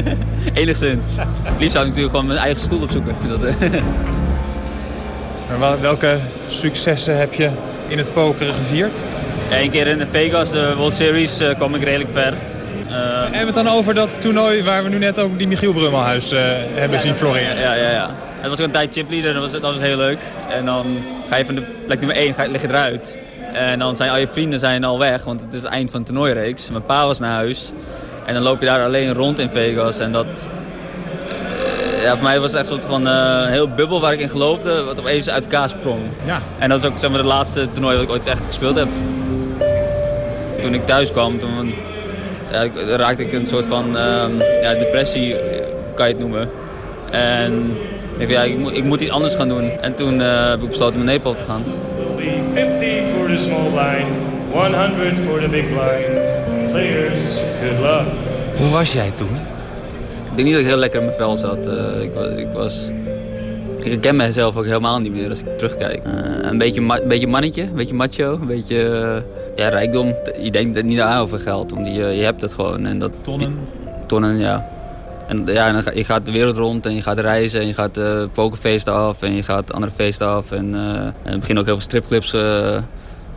Enigszins. Het liefst zou ik natuurlijk gewoon mijn eigen stoel opzoeken. Dat,
welke successen heb je in het pokeren gevierd?
Eén keer in Vegas, de World Series, uh, kwam ik redelijk ver.
Uh, hebben we het dan over dat toernooi waar we nu net ook die Michiel Brummelhuis uh, hebben zien floreren?
Ja, ja, ja. Het was ook een tijd chipleader, dat was, dat was heel leuk. En dan ga je van de plek nummer 1 ga, lig je eruit. En dan zijn al je vrienden zijn al weg, want het is het eind van de toernooireeks. Mijn pa was naar huis. En dan loop je daar alleen rond in Vegas. En dat... eh, ja, voor mij was het echt een soort van eh, heel bubbel waar ik in geloofde, wat opeens uit elkaar sprong.
Ja.
En dat is ook zeg maar, de laatste toernooi dat ik ooit echt gespeeld heb. Toen ik thuis kwam, toen ja, raakte ik een soort van ehm, ja, depressie, eh, kan je het noemen. En ik dacht, ja, ik, moet, ik moet iets anders gaan doen. En toen eh, heb ik besloten om naar Nepal te gaan.
50 for the small blind, 100 for the big blind. Players, good luck.
Hoe was jij toen? Ik denk niet dat ik heel lekker in mijn vel zat. Eh, ik, was, ik was... Ik ken mezelf ook helemaal niet meer als ik terugkijk. Eh, een beetje, ma- een beetje mannetje, een beetje macho, een beetje ja, rijkdom. Je denkt er niet aan over geld, want je, je hebt het gewoon. En dat, tonnen? tonnen, ja. En, ja, en dan je gaat de wereld rond en je gaat reizen en je gaat eh pokerfeesten af en je gaat andere feesten af. En, eh, en er beginnen ook heel veel stripclubs. eh,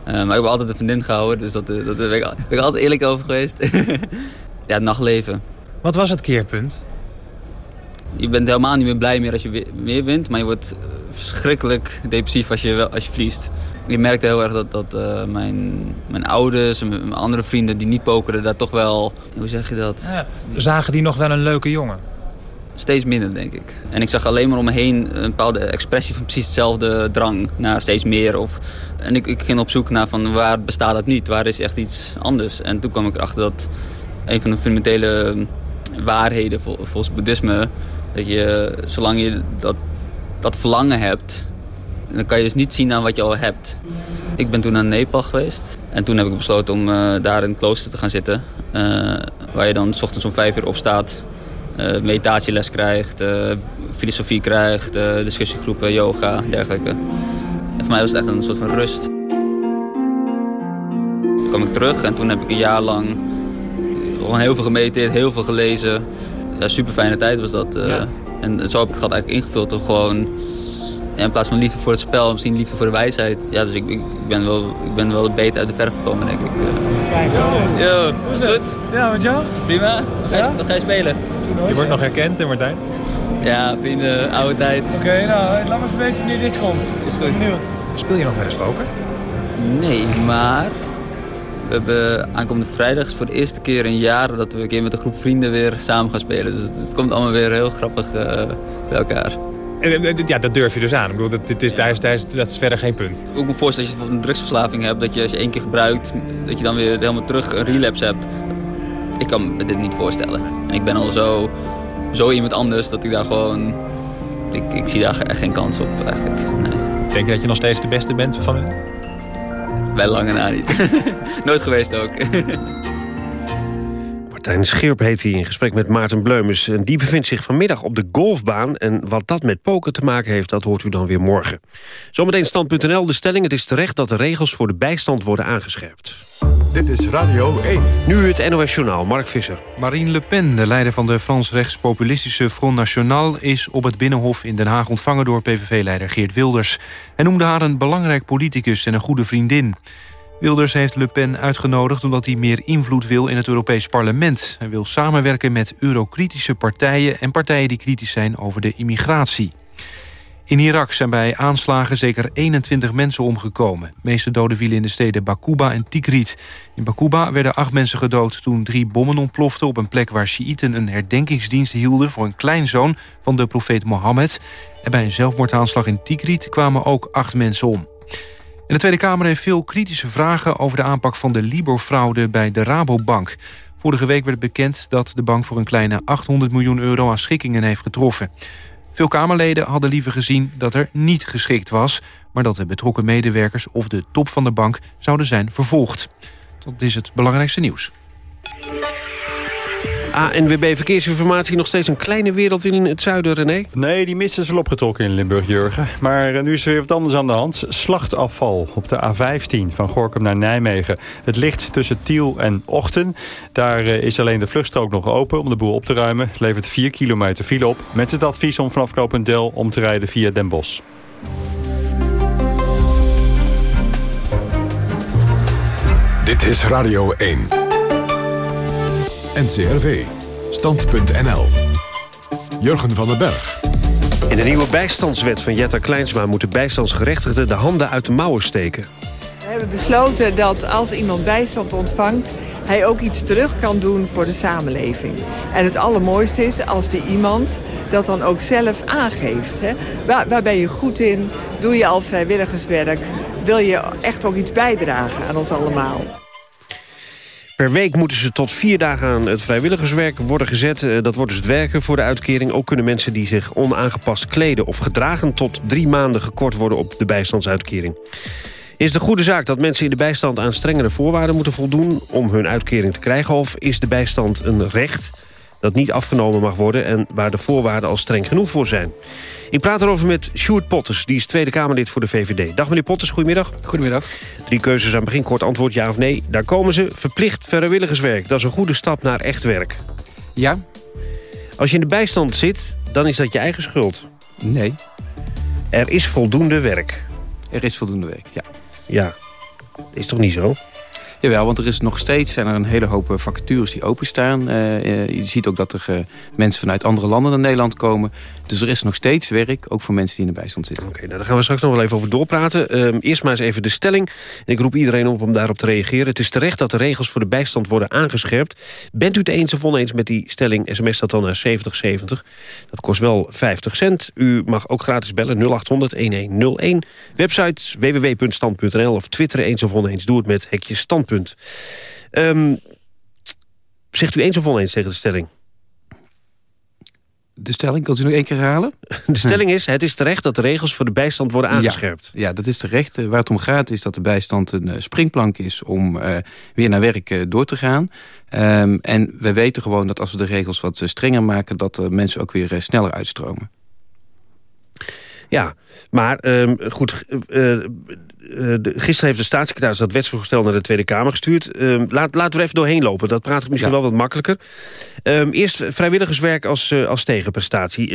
maar ik heb altijd een vriendin gehouden, dus dat, eh, dat ben, ik, ben ik altijd eerlijk over geweest. ja, het nachtleven.
Wat was het keerpunt?
Je bent helemaal niet meer blij meer als je we- meer wint, maar je wordt eh, verschrikkelijk depressief als je, als je verliest. Je merkte heel erg dat, dat eh, mijn, mijn ouders en mijn andere vrienden die niet pokeren, daar toch wel, hoe zeg je dat?
Zagen die nog wel een leuke jongen?
Steeds minder, denk ik. En ik zag alleen maar om me heen een bepaalde expressie van precies hetzelfde drang naar steeds meer. Of, en ik, ik ging op zoek naar van waar bestaat dat niet, waar is echt iets anders. En toen kwam ik erachter dat een van de fundamentele waarheden vol- volgens boeddhisme, dat je zolang je dat, dat verlangen hebt, dan kan je dus niet zien aan wat je al hebt. Ik ben toen naar Nepal geweest en toen heb ik besloten om eh, daar in het klooster te gaan zitten. eh, waar je dan s ochtends om vijf uur opstaat, eh meditatieles krijgt, filosofie krijgt, discussiegroepen, yoga, dergelijke. En voor mij was het echt een soort van rust. Toen kwam ik terug en toen heb ik een jaar lang gewoon heel veel gemediteerd, heel veel gelezen. Ja, super fijne tijd was dat. eh. En zo heb ik het gat eigenlijk ingevuld door gewoon... ja, in plaats van liefde voor het spel, misschien liefde voor de wijsheid. Ja, dus ik, ik, ben, wel, ik ben wel beter uit de verf gekomen, denk ik. eh.
Kijk,
Yo, is het goed?
Ja, met jou?
Prima. Wat ga je, wat ga je spelen?
Je wordt nog herkend, hè Martijn?
Ja, vrienden, oude tijd.
Oké, nou, laat me even weten wanneer dit komt.
Is goed.
Benieuwd.
Speel je nog wel eens poker?
Nee, maar we hebben aankomende vrijdag is voor de eerste keer in jaren dat we een keer met een groep vrienden weer samen gaan spelen. Dus het, het komt allemaal weer heel grappig eh, bij elkaar.
Eh, Ja, dat durf je dus aan. Ik bedoel, dat, is, daar is, daar is, dat is verder geen punt.
Ik me voorstellen als je bijvoorbeeld een drugsverslaving hebt, dat je als je één keer gebruikt, dat je dan weer helemaal terug een relapse hebt. Ik kan me dit niet voorstellen. En ik ben al zo, zo iemand anders dat ik daar gewoon, ik, ik zie daar echt geen kans op eigenlijk. Nee.
Denk je dat je nog steeds de beste bent van hen?
Bij lange na niet. Nooit geweest ook.
Martijn Schierp heet hij in gesprek met Maarten Bleumers. En die bevindt zich vanmiddag op de golfbaan. En wat dat met poker te maken heeft, dat hoort u dan weer morgen. Zometeen stand.nl, de stelling. Het is terecht dat de regels voor de bijstand worden aangescherpt.
Dit is Radio 1.
Nu het NOS Journaal, Mark Visser.
Marine Le Pen, de leider van de Frans-rechtspopulistische Front National... is op het Binnenhof in Den Haag ontvangen door PVV-leider Geert Wilders. Hij noemde haar een belangrijk politicus en een goede vriendin. Wilders heeft Le Pen uitgenodigd omdat hij meer invloed wil in het Europees Parlement. Hij wil samenwerken met eurokritische partijen... en partijen die kritisch zijn over de immigratie. In Irak zijn bij aanslagen zeker 21 mensen omgekomen. De meeste doden vielen in de steden Bakuba en Tikrit. In Bakuba werden acht mensen gedood toen drie bommen ontploften... op een plek waar Sjiïten een herdenkingsdienst hielden... voor een kleinzoon van de profeet Mohammed. En bij een zelfmoordaanslag in Tikrit kwamen ook acht mensen om. En de Tweede Kamer heeft veel kritische vragen... over de aanpak van de Libor-fraude bij de Rabobank. Vorige week werd bekend dat de bank voor een kleine 800 miljoen euro... aan schikkingen heeft getroffen. Veel Kamerleden hadden liever gezien dat er niet geschikt was... maar dat de betrokken medewerkers of de top van de bank zouden zijn vervolgd. Dat is het belangrijkste nieuws.
ANWB Verkeersinformatie, nog steeds een kleine wereld in het zuiden, René?
Nee, die mist is wel opgetrokken in Limburg, Jurgen. Maar eh, nu is er weer wat anders aan de hand. Slachtafval op de A15 van Gorkum naar Nijmegen. Het ligt tussen Tiel en Ochten. Daar eh, is alleen de vluchtstrook nog open om de boel op te ruimen. Het levert 4 kilometer file op. Met het advies om vanaf knooppunt Del om te rijden via Den Bosch.
Dit is Radio 1. NCRV. Stand.nl. Jurgen van den Berg.
In de nieuwe bijstandswet van Jetta Kleinsma... moeten bijstandsgerechtigden de handen uit de mouwen steken.
hebben besloten dat als iemand bijstand ontvangt... hij ook iets terug kan doen voor de samenleving. En het allermooiste is als die iemand dat dan ook zelf aangeeft. Hè? Waar, waar ben je goed in? Doe je al vrijwilligerswerk? Wil je echt ook iets bijdragen aan ons allemaal?
Per week moeten ze tot vier dagen aan het vrijwilligerswerk worden gezet. Eh, Dat wordt dus het werken voor de uitkering. Ook kunnen mensen die zich onaangepast kleden of gedragen... tot drie maanden gekort worden op de bijstandsuitkering. Is een goede zaak dat mensen in de bijstand aan strengere voorwaarden moeten voldoen... om hun uitkering te krijgen? Of is de bijstand een recht dat niet afgenomen mag worden... en waar de voorwaarden al streng genoeg voor zijn? Ik praat erover met Sjoerd Potters, die is Tweede Kamerlid voor de VVD. Dag meneer Potters, goedemiddag.
Goedemiddag.
Drie keuzes aan het begin, kort antwoord ja of nee. Daar komen ze, verplicht vrijwilligerswerk. Dat is een goede stap naar echt werk.
Ja.
Als je in de bijstand zit, dan is dat je eigen schuld.
Nee.
Er is voldoende werk.
Er is voldoende werk, ja.
Ja, is toch niet zo?
Jawel, want er is nog steeds zijn er een hele hoop eh, vacatures die openstaan. Uh, je ziet ook dat er mensen vanuit andere landen naar Nederland komen. Dus er is nog steeds werk, ook voor mensen die in de bijstand zitten.
Oké, nou, daar gaan we straks nog wel even over doorpraten. Uh, eerst maar eens even de stelling. Ik roep iedereen op om daarop te reageren. Het is terecht dat de regels voor de bijstand worden aangescherpt. Bent u het eens of oneens met die stelling? SMS dat dan naar 7070. Dat kost wel 50 cent. U mag ook gratis bellen 0800-1101. Website www.stand.nl of twitteren eens of oneens. Doe het met hekje Um, zegt u eens of oneens tegen de stelling?
De stelling, kunt u nog één keer herhalen?
De stelling is, het is terecht dat de regels voor de bijstand worden aangescherpt.
Ja, ja dat is terecht. Waar het om gaat is dat de bijstand een uh, springplank is... om uh, weer naar werk uh, door te gaan. Um, en we weten gewoon dat als we de regels wat strenger maken... dat mensen ook weer sneller uitstromen.
Ja, maar um, goed, de, gisteren heeft de staatssecretaris dat wetsvoorstel naar de Tweede Kamer gestuurd. Um, laat, laten we er even doorheen lopen, dat praat ik misschien ja. wel wat makkelijker. Um, eerst vrijwilligerswerk als, uh, als tegenprestatie.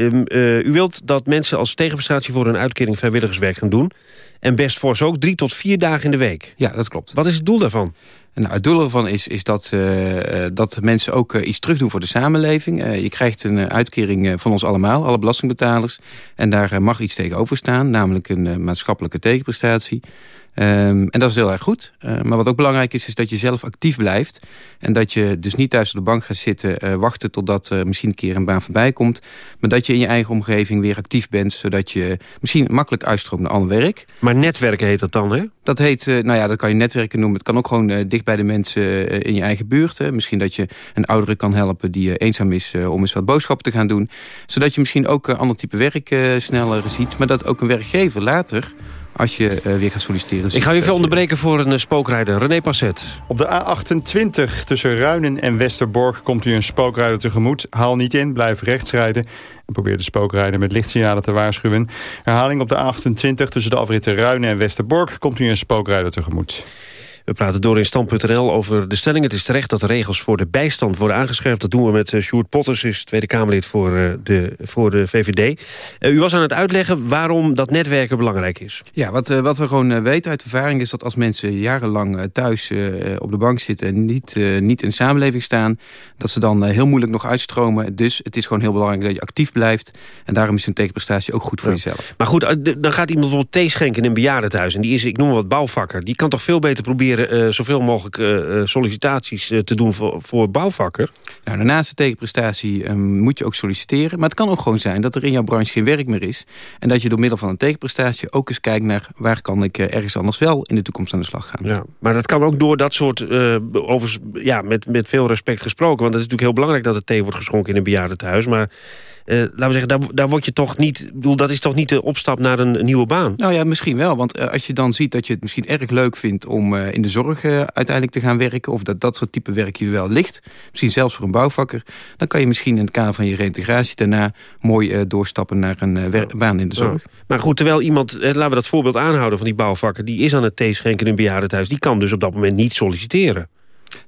u wilt dat mensen als tegenprestatie voor hun uitkering vrijwilligerswerk gaan doen. En best voor ze ook drie tot vier dagen in de week.
Ja, dat klopt.
Wat is het doel daarvan?
Nou, het doel ervan is, is dat, uh, dat mensen ook uh, iets terugdoen voor de samenleving. Je krijgt een uitkering van ons allemaal, alle belastingbetalers. En daar mag iets tegenover staan, namelijk een maatschappelijke tegenprestatie. Um, en dat is heel erg goed. Uh, maar wat ook belangrijk is, is dat je zelf actief blijft. En dat je dus niet thuis op de bank gaat zitten... Uh, wachten totdat er misschien een keer een baan voorbij komt. Maar dat je in je eigen omgeving weer actief bent... zodat je misschien makkelijk uitstroomt naar ander werk.
Maar netwerken heet dat dan, hè?
Dat heet, uh, nou ja, dat kan je netwerken noemen. Het kan ook gewoon dicht bij de mensen in je eigen buurt. Hè. Misschien dat je een oudere kan helpen die eenzaam is... om eens wat boodschappen te gaan doen. Zodat je misschien ook ander type werk sneller ziet. Maar dat ook een werkgever later als je uh, weer gaat solliciteren.
Ik ga u even onderbreken voor een uh, spookrijder. René Passet.
Op de A28 tussen Ruinen en Westerbork komt u een spookrijder tegemoet. Haal niet in, blijf rechts rijden. En probeer de spookrijder met lichtsignalen te waarschuwen. Herhaling op de A28 tussen de afritten Ruinen en Westerbork... komt u een spookrijder tegemoet.
We praten door in stand.nl over de stelling. Het is terecht dat de regels voor de bijstand worden aangescherpt. Dat doen we met uh, Sjoerd Potters, is Tweede Kamerlid voor, uh, de, voor de VVD. Uh, u was aan het uitleggen waarom dat netwerken belangrijk is.
Ja, wat, wat we gewoon weten uit ervaring is dat als mensen jarenlang thuis op de bank zitten... en niet, niet in de samenleving staan, dat ze dan heel moeilijk nog uitstromen. Dus het is gewoon heel belangrijk dat je actief blijft. En daarom is een tegenprestatie ook goed voor ja. jezelf.
Maar goed, dan gaat iemand bijvoorbeeld thee schenken in een bejaardentehuis... en die is, ik noem wat, bouwvakker. Die kan toch veel beter proberen Uh, zoveel mogelijk uh, sollicitaties uh, te doen voor, voor bouwvakker?
Nou, daarnaast de tegenprestatie um, moet je ook solliciteren. Maar het kan ook gewoon zijn dat er in jouw branche geen werk meer is. En dat je door middel van een tegenprestatie ook eens kijkt naar... waar kan ik ergens anders wel in de toekomst aan de slag gaan.
Ja, maar dat kan ook door dat soort, over, ja, met, met veel respect gesproken. Want het is natuurlijk heel belangrijk dat er thee wordt geschonken in een bejaardentehuis. Maar uh, laten we zeggen, daar, daar word je toch niet... bedoel, dat is toch niet de opstap naar een, een nieuwe baan?
Nou ja, misschien wel. Want uh, als je dan ziet dat je het misschien erg leuk vindt... om uh, in de zorg uiteindelijk te gaan werken... of dat dat soort type werk je wel ligt... misschien zelfs voor een bouwvakker... dan kan je misschien in het kader van je reintegratie daarna... mooi doorstappen naar een ja. baan in de zorg.
Ja. Maar goed, terwijl iemand... laten we dat voorbeeld aanhouden van die bouwvakker... die is aan het thee schenken in een bejaardenhuis... die kan dus op dat moment niet solliciteren.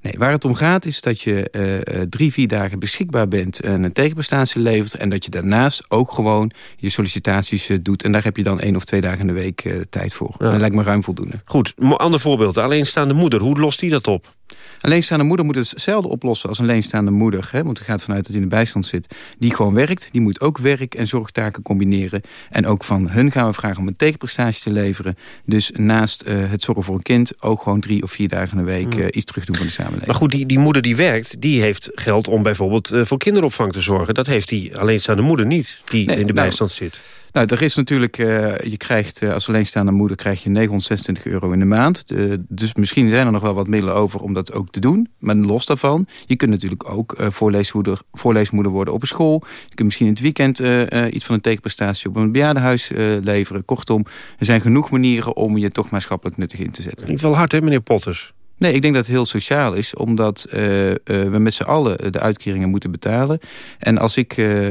Nee, waar het om gaat is dat je uh, drie, vier dagen beschikbaar bent... en een tegenprestatie levert... en dat je daarnaast ook gewoon je sollicitaties uh, doet. En daar heb je dan één of twee dagen in de week uh, tijd voor. Ja. Dat lijkt me ruim voldoende.
Goed, ander voorbeeld. Alleenstaande moeder, hoe lost die dat op?
Alleenstaande moeder moet hetzelfde oplossen als een alleenstaande moeder. Hè, want er gaat vanuit dat hij in de bijstand zit. Die gewoon werkt. Die moet ook werk- en zorgtaken combineren. En ook van hun gaan we vragen om een tegenprestatie te leveren. Dus naast uh, het zorgen voor een kind... ook gewoon drie of vier dagen een week uh, iets terug doen voor de samenleving.
Maar goed, die, die moeder die werkt... die heeft geld om bijvoorbeeld uh, voor kinderopvang te zorgen. Dat heeft die alleenstaande moeder niet, die nee, in de nou, bijstand zit.
Nou, er is natuurlijk, uh, je krijgt uh, als alleenstaande moeder krijg je 926 euro in de maand. Dus misschien zijn er nog wel wat middelen over om dat ook te doen. Maar los daarvan, je kunt natuurlijk ook uh, voorleesmoeder, voorleesmoeder worden op een school. Je kunt misschien in het weekend iets van een tegenprestatie op een bejaardenhuis leveren. Kortom, er zijn genoeg manieren om je toch maatschappelijk nuttig in te zetten.
Niet wel hard hè, meneer Potters?
Nee, ik denk dat het heel sociaal is. Omdat uh, uh, we met z'n allen de uitkeringen moeten betalen. En als ik uh,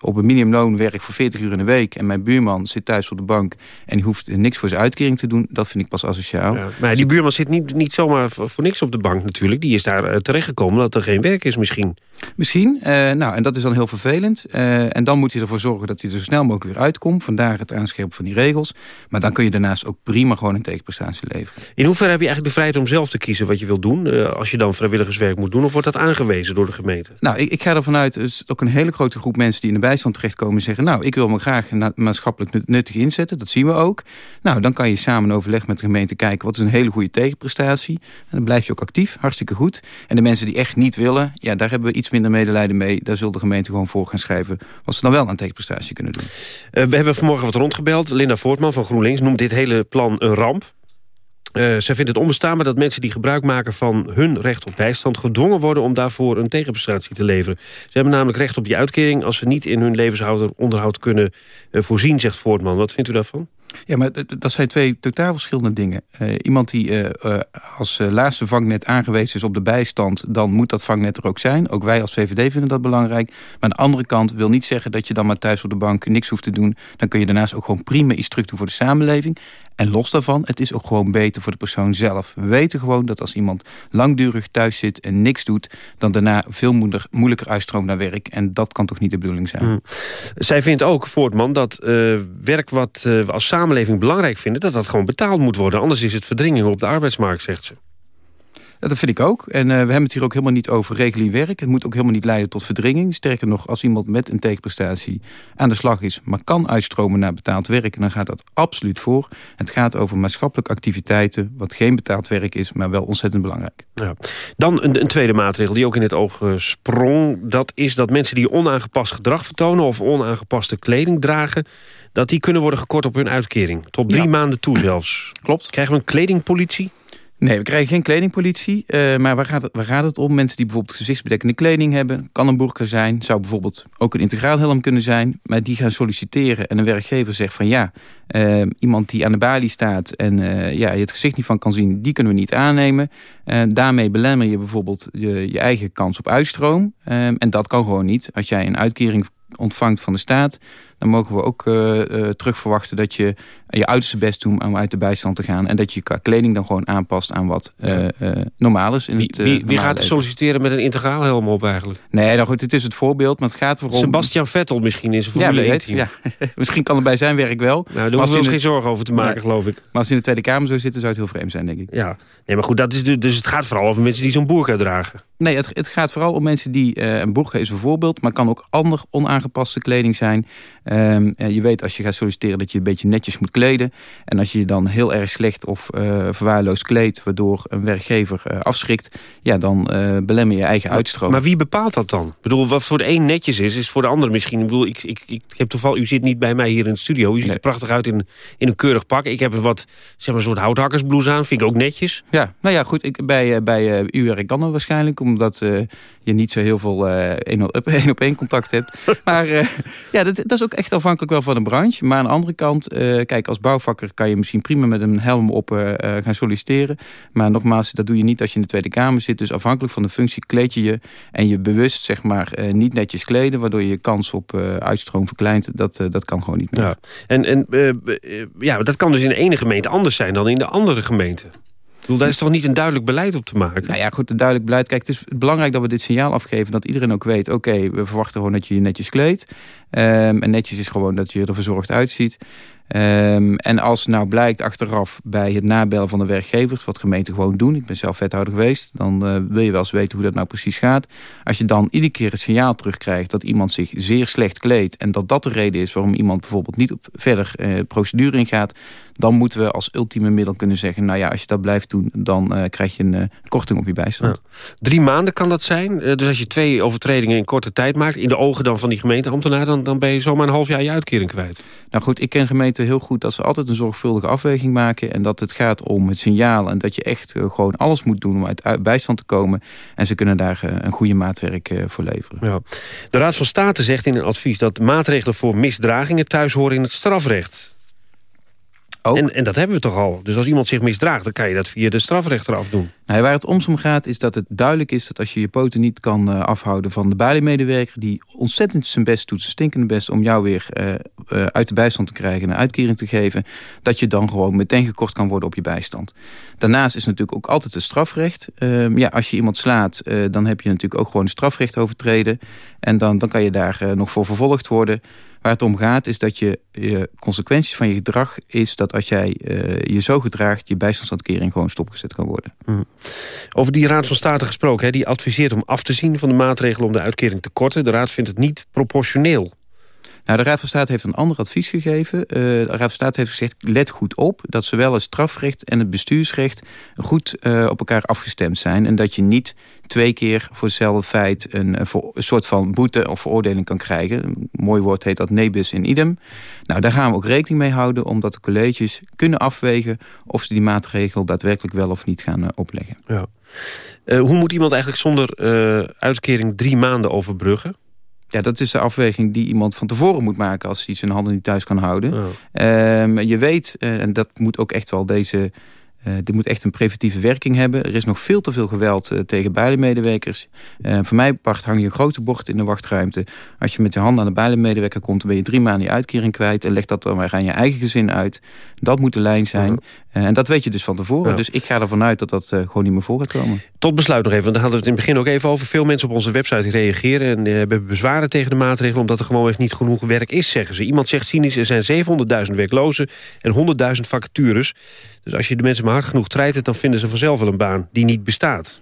op een minimumloon werk voor 40 uur in de week... en mijn buurman zit thuis op de bank... en die hoeft niks voor zijn uitkering te doen... dat vind ik pas asociaal. Ja,
maar die buurman zit niet, niet zomaar voor niks op de bank natuurlijk. Die is daar terechtgekomen dat er geen werk is misschien.
Misschien. nou, en dat is dan heel vervelend. en dan moet hij ervoor zorgen dat hij er zo snel mogelijk weer uitkomt. Vandaar het aanscherpen van die regels. Maar dan kun je daarnaast ook prima gewoon een tegenprestatie leveren.
In hoeverre heb je eigenlijk de vrijheid om zelf te kiezen wat je wilt doen... Uh, als je dan vrijwilligerswerk moet doen? Of wordt dat aangewezen door de gemeente?
Nou, ik, ik ga ervan uit, er is ook een hele grote groep mensen... die in de bijstand terechtkomen zeggen... nou, ik wil me graag maatschappelijk nuttig inzetten. Dat zien we ook. Nou, dan kan je samen overleg met de gemeente kijken... wat is een hele goede tegenprestatie. En dan blijf je ook actief, hartstikke goed. En de mensen die echt niet willen... ja, daar hebben we iets minder medelijden mee. Daar zal de gemeente gewoon voor gaan schrijven... wat ze dan wel aan tegenprestatie kunnen doen.
Uh, we hebben vanmorgen wat rondgebeld. Linda Voortman van GroenLinks noemt dit hele plan een ramp. Uh, zij vindt het onbestaanbaar dat mensen die gebruik maken van hun recht op bijstand... gedwongen worden om daarvoor een tegenprestatie te leveren. Ze hebben namelijk recht op die uitkering... als ze niet in hun levensonderhoud kunnen uh, voorzien, zegt Voortman. Wat vindt u daarvan?
Ja, maar dat zijn twee totaal verschillende dingen. Uh, iemand die uh, uh, als laatste vangnet aangewezen is op de bijstand... dan moet dat vangnet er ook zijn. Ook wij als VVD vinden dat belangrijk. Maar aan de andere kant wil niet zeggen dat je dan maar thuis op de bank niks hoeft te doen. Dan kun je daarnaast ook gewoon prima iets voor de samenleving. En los daarvan, het is ook gewoon beter voor de persoon zelf. We weten gewoon dat als iemand langdurig thuis zit en niks doet... dan daarna veel moeilijker uitstroomt naar werk. En dat kan toch niet de bedoeling zijn. Hmm.
Zij vindt ook, Voortman, dat werk wat we als samenleving belangrijk vinden... dat dat gewoon betaald moet worden. Anders is het verdringing op de arbeidsmarkt, zegt ze.
Ja, dat vind ik ook. En uh, we hebben het hier ook helemaal niet over regulier werk. Het moet ook helemaal niet leiden tot verdringing. Sterker nog, als iemand met een tegenprestatie aan de slag is... maar kan uitstromen naar betaald werk, dan gaat dat absoluut voor. Het gaat over maatschappelijke activiteiten... wat geen betaald werk is, maar wel ontzettend belangrijk.
Ja. Dan een, een, tweede maatregel die ook in het oog uh, sprong. Dat is dat mensen die onaangepast gedrag vertonen... of onaangepaste kleding dragen dat die kunnen worden gekort op hun uitkering. Tot drie ja. maanden toe zelfs.
Klopt.
Krijgen we een kledingpolitie?
Nee, we krijgen geen kledingpolitie. Uh, maar waar gaat, het, waar gaat het om? Mensen die bijvoorbeeld gezichtsbedekkende kleding hebben. Kan een burger zijn. Zou bijvoorbeeld ook een integraal helm kunnen zijn. Maar die gaan solliciteren. En een werkgever zegt van ja, uh, iemand die aan de balie staat. En uh, ja, je het gezicht niet van kan zien. Die kunnen we niet aannemen. daarmee belemmer je bijvoorbeeld je, je eigen kans op uitstroom. en dat kan gewoon niet. Als jij een uitkering ontvangt van de staat... dan mogen we ook uh, uh, terug verwachten dat je je uiterste best doet om uit de bijstand te gaan. En dat je qua kleding dan gewoon aanpast aan wat uh, normaal is. In
wie,
het,
wie, wie gaat er solliciteren met een integraal helm op eigenlijk?
Nee, nou goed, het is het voorbeeld, maar het gaat erom...
Sebastian Vettel misschien in zijn Formule
ja,
1 team.
Ja, misschien kan er bij zijn werk wel.
Nou, daar hoeven we ons geen zorgen over te maken, nee, geloof ik. Maar
als in de Tweede Kamer zou zitten, zou het heel vreemd zijn, denk ik.
Ja, nee, maar goed, dat is de, dus het gaat vooral over mensen die zo'n boerka dragen.
Nee, het, het gaat vooral om mensen die... een boerka is een voorbeeld, maar kan ook ander onaangepaste kleding zijn. Um, je weet als je gaat solliciteren dat je een beetje netjes moet kleden. En als je je dan heel erg slecht of uh, verwaarloosd kleedt... waardoor een werkgever uh, afschrikt... ja, dan uh, belemmer je eigen uitstroom.
Maar wie bepaalt dat dan? Ik bedoel, wat voor de een netjes is, is voor de ander misschien... Ik bedoel, ik, ik, ik heb toevallig, u zit niet bij mij hier in de studio. U ziet nee. er prachtig uit in, in een keurig pak. Ik heb een wat, zeg maar, een soort houthakkersblouse aan. Vind ik ook netjes.
Ja, nou ja, goed. Ik, bij bij u werk dan wel waarschijnlijk. Omdat je niet zo heel veel één op één contact hebt. maar ja, dat, dat is ook echt afhankelijk wel van de branche. Maar aan de andere kant, kijk, als bouwvakker kan je misschien prima met een helm op uh, gaan solliciteren. Maar nogmaals, dat doe je niet als je in de Tweede Kamer zit. Dus afhankelijk van de functie kleed je je en je bewust zeg maar niet netjes kleden... waardoor je je kans op uitstroom verkleint. Dat, dat kan gewoon niet meer.
Ja. En, en ja, dat kan dus in de ene gemeente anders zijn dan in de andere gemeente. Bedoel, daar is toch niet een duidelijk beleid op te maken?
Nou ja, goed, een duidelijk beleid. Kijk, het is belangrijk dat we dit signaal afgeven... dat iedereen ook weet, oké, we verwachten gewoon dat je je netjes kleedt. Um, en netjes is gewoon dat je er verzorgd uitziet. Ehm, en als nou blijkt achteraf bij het nabellen van de werkgevers... wat gemeenten gewoon doen, ik ben zelf wethouder geweest... dan uh, wil je wel eens weten hoe dat nou precies gaat. Als je dan iedere keer het signaal terugkrijgt... dat iemand zich zeer slecht kleedt... en dat dat de reden is waarom iemand bijvoorbeeld niet op verder uh, procedure ingaat dan moeten we als ultieme middel kunnen zeggen... nou ja, als je dat blijft doen, dan uh, krijg je een uh, korting op je bijstand.
Drie maanden kan dat zijn. Uh, dus als je twee overtredingen in korte tijd maakt... in de ogen dan van die gemeenteambtenaar... dan, dan ben je zomaar een half jaar je uitkering kwijt.
Nou goed, ik ken gemeenten heel goed dat ze altijd een zorgvuldige afweging maken... en dat het gaat om het signaal en dat je echt gewoon alles moet doen... om uit bijstand te komen. En ze kunnen daar een goede maatwerk voor leveren.
Ja. De Raad van State zegt in een advies dat maatregelen voor misdragingen... thuis horen in het strafrecht. En, en dat hebben we toch al. Dus als iemand zich misdraagt, dan kan je dat via de strafrechter afdoen.
Waar het om gaat is dat het duidelijk is dat als je je poten niet kan uh, afhouden van de bijlemedewerker... die ontzettend zijn best doet, zijn stinkende best... om jou weer uh, uh, uit de bijstand te krijgen en een uitkering te geven... dat je dan gewoon meteen gekort kan worden op je bijstand. Daarnaast is natuurlijk ook altijd het strafrecht. Ehm, ja, als je iemand slaat, dan heb je natuurlijk ook gewoon strafrecht overtreden. En dan, dan kan je daar nog voor vervolgd worden... Waar het om gaat is dat je, je consequenties van je gedrag is... dat als jij uh, je zo gedraagt, je bijstandsuitkering gewoon stopgezet kan worden.
Mm. Over die Raad van State gesproken, hè, die adviseert om af te zien van de maatregelen om de uitkering te korten. De Raad vindt het niet proportioneel.
Nou, de Raad van State heeft een ander advies gegeven. Uh, de Raad van State heeft gezegd, let goed op... dat zowel het strafrecht en het bestuursrecht goed uh, op elkaar afgestemd zijn... en dat je niet twee keer voor hetzelfde feit... een, een, soort van boete of veroordeling kan krijgen. Een mooi woord heet dat nebis in idem. Nou, daar gaan we ook rekening mee houden... omdat de colleges kunnen afwegen... of ze die maatregel daadwerkelijk wel of niet gaan opleggen.
Ja. hoe moet iemand eigenlijk zonder uitkering drie maanden overbruggen?
Ja, dat is de afweging die iemand van tevoren moet maken... als hij zijn handen niet thuis kan houden. Um, je weet, uh, en dat moet ook echt wel deze... Uh, dit moet echt een preventieve werking hebben. Er is nog veel te veel geweld uh, tegen bijlenmedewerkers. Uh, voor mij part hang je een grote bord in de wachtruimte. Als je met je handen aan de bijlenmedewerker komt... dan ben je drie maanden je uitkering kwijt... en leg dat dan maar aan je eigen gezin uit. Dat moet de lijn zijn. Uh, en dat weet je dus van tevoren. Ja. Dus ik ga ervan uit dat dat gewoon niet meer voor gaat komen.
Tot besluit nog even, want daar hadden we het in het begin ook even over. Veel mensen op onze website reageren en hebben bezwaren tegen de maatregelen... omdat er gewoon echt niet genoeg werk is, zeggen ze. Iemand zegt cynisch, er zijn 700.000 werklozen en 100.000 vacatures... Dus als je de mensen maar hard genoeg treidt... dan vinden ze vanzelf wel een baan die niet bestaat.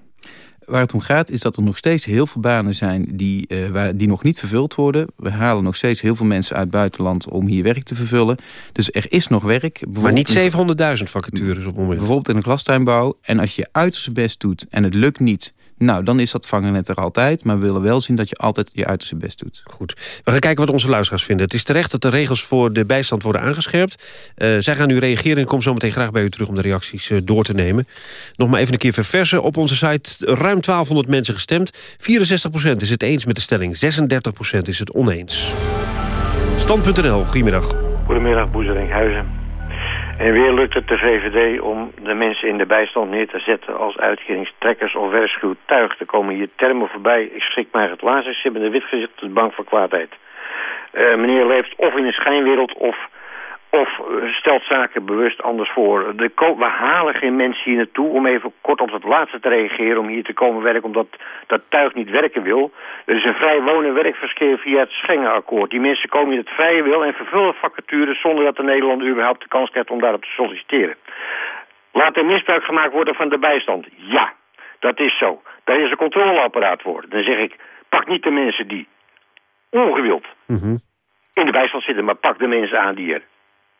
Waar het om gaat is dat er nog steeds heel veel banen zijn die, uh, waar, die nog niet vervuld worden. We halen nog steeds heel veel mensen uit het buitenland om hier werk te vervullen. Dus er is nog werk.
Maar niet 700.000 vacatures op het moment.
Bijvoorbeeld in de glastuinbouw. En als je uiterste best doet en het lukt niet nou, dan is dat vangen er altijd. Maar we willen wel zien dat je altijd je uiterste best doet.
Goed. We gaan kijken wat onze luisteraars vinden. Het is terecht dat de regels voor de bijstand worden aangescherpt. Uh, zij gaan nu reageren en kom zo meteen graag bij u terug... om de reacties uh, door te nemen. Nog maar even een keer verversen. Op onze site ruim 1200 mensen gestemd. 64% is het eens met de stelling. 36% is het oneens. Stand.nl, goedemiddag.
Goedemiddag, Boezering-Huizen. En weer lukt het de VVD om de mensen in de bijstand neer te zetten als uitkeringstrekkers of werkschuwtuig. Er komen hier termen voorbij. Ik schrik maar het laatste. Ze hebben de wit gezicht op de bank voor kwaadheid. Uh, meneer leeft of in een schijnwereld of of eh, stelt zaken bewust anders voor. De we halen geen mensen hier naartoe om even kort op het laatste te reageren... om hier te komen werken omdat dat tuig niet werken wil. Er is een vrij wonen werkverkeer via het Schengenakkoord. Die mensen komen in het vrije wil en vervullen vacatures... zonder dat de Nederlander überhaupt de kans krijgt om daarop te solliciteren. Laat er misbruik gemaakt worden van de bijstand? Ja, dat is zo. Daar is een controleapparaat voor. Dan zeg ik, pak niet de mensen die ongewild
mm
in de bijstand zitten... maar pak de mensen aan die er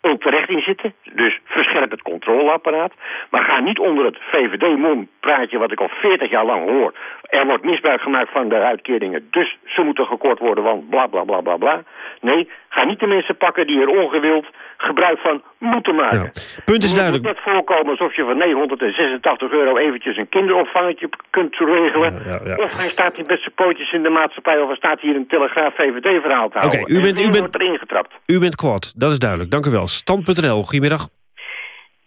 onterecht in zitten. Dus verscherp het controleapparaat. Maar ga niet onder het VVD-mom praatje wat ik al 40 jaar lang hoor. Er wordt misbruik gemaakt van de uitkeringen. Dus ze moeten gekort worden, want bla bla bla bla bla. Nee, ga niet de mensen pakken die er ongewild gebruik van moeten maken.
Ja. Punt is duidelijk.
Het moet net voorkomen alsof je van 986 euro eventjes een kinderopvangetje kunt regelen.
Ja, ja,
of hij staat met zijn pootjes in de maatschappij... of er staat hier een Telegraaf VVD-verhaal te houden.
Oké, u bent, u bent,
erin getrapt.
U bent kwaad, dat is duidelijk. Dank u wel. Stand.nl, goedemiddag.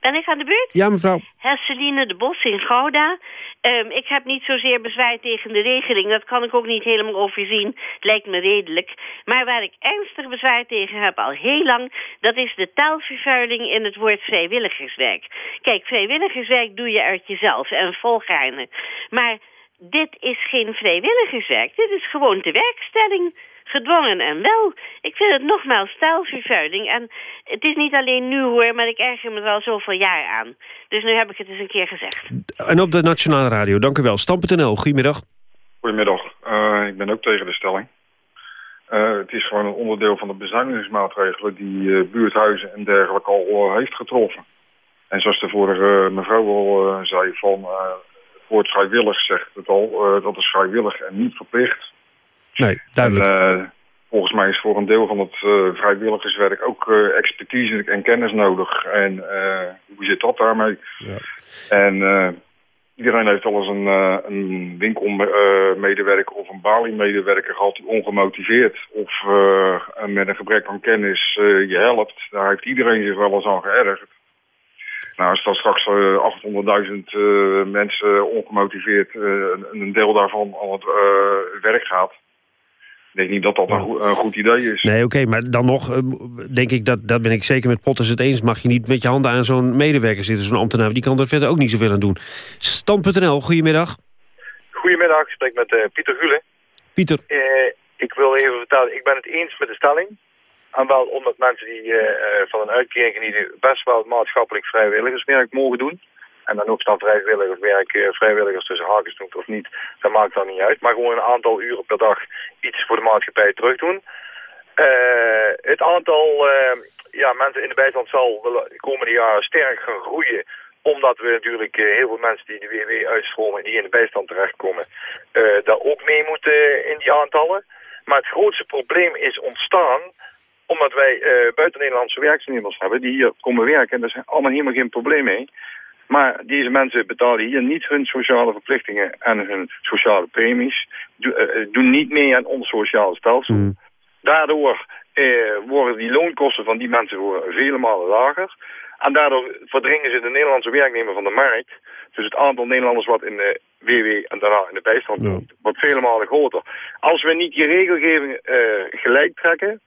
Ben ik aan de beurt?
Ja, mevrouw.
Hesseline de Bos in Gouda. Um, ik heb niet zozeer bezwaar tegen de regeling. Dat kan ik ook niet helemaal overzien. Het lijkt me redelijk. Maar waar ik ernstig bezwaar tegen heb al heel lang... dat is de taalvervuiling in het woord vrijwilligerswerk. Kijk, vrijwilligerswerk doe je uit jezelf en volgaarne. Maar dit is geen vrijwilligerswerk. Dit is gewoon de werkstelling. Gedwongen en wel. Ik vind het nogmaals stijlvervuiling. En het is niet alleen nu hoor, maar ik erger me er al zoveel jaar aan. Dus nu heb ik het eens een keer gezegd.
En op de Nationale Radio, dank u wel. Stam.nl, goedemiddag.
Goedemiddag. Uh, ik ben ook tegen de stelling. Uh, het is gewoon een onderdeel van de bezuinigingsmaatregelen die uh, buurthuizen en dergelijke al heeft getroffen. En zoals de vorige mevrouw al zei, van het woord vrijwillig zegt het al, dat is vrijwillig en niet verplicht.
Nee, duidelijk.
En, volgens mij is voor een deel van het vrijwilligerswerk ook expertise en kennis nodig. En hoe zit dat daarmee? Ja. En Iedereen heeft al eens een, een winkelmedewerker of een baliemedewerker gehad die ongemotiveerd of uh, met een gebrek aan kennis uh, je helpt. Daar heeft iedereen zich wel eens aan geërgerd. Nou, als dan straks 800.000 mensen ongemotiveerd een deel daarvan aan het werk gaat, ik denk niet dat dat een, goed, een goed idee is.
Nee, oké, maar dan nog uh, denk ik, dat, dat ben ik zeker met Potters het eens... mag je niet met je handen aan zo'n medewerker zitten, zo'n ambtenaar. Die kan er verder ook niet zoveel aan doen. Stand.nl, goedemiddag.
Goedemiddag, ik spreek met uh, Pieter Gule.
Pieter.
Uh, ik wil even vertellen, ik ben het eens met de stelling. En wel omdat mensen die van een uitkering genieten... best wel maatschappelijk vrijwilligerswerk mogen doen... En dan ook dan vrijwilligerswerk, eh, vrijwilligers tussen haakjes doen of niet, dat maakt dan niet uit. Maar gewoon een aantal uren per dag iets voor de maatschappij terug doen. Uh, het aantal uh, ja, mensen in de bijstand zal de komende jaren sterk gaan groeien omdat we natuurlijk heel veel mensen die de WW uitstromen... die in de bijstand terechtkomen, uh, daar ook mee moeten in die aantallen. Maar het grootste probleem is ontstaan omdat wij uh, buiten Nederlandse werknemers hebben... die hier komen werken en daar is allemaal helemaal geen probleem mee. Maar deze mensen betalen hier niet hun sociale verplichtingen en hun sociale premies. Do, uh, doen niet mee aan ons sociale stelsel. Mm. Daardoor uh, worden die loonkosten van die mensen vele malen lager. En daardoor verdringen ze de Nederlandse werknemer van de markt. Dus het aantal Nederlanders wat in de WW en daarna in de bijstand ja. wordt vele malen groter. Als we niet die regelgeving uh, gelijk trekken,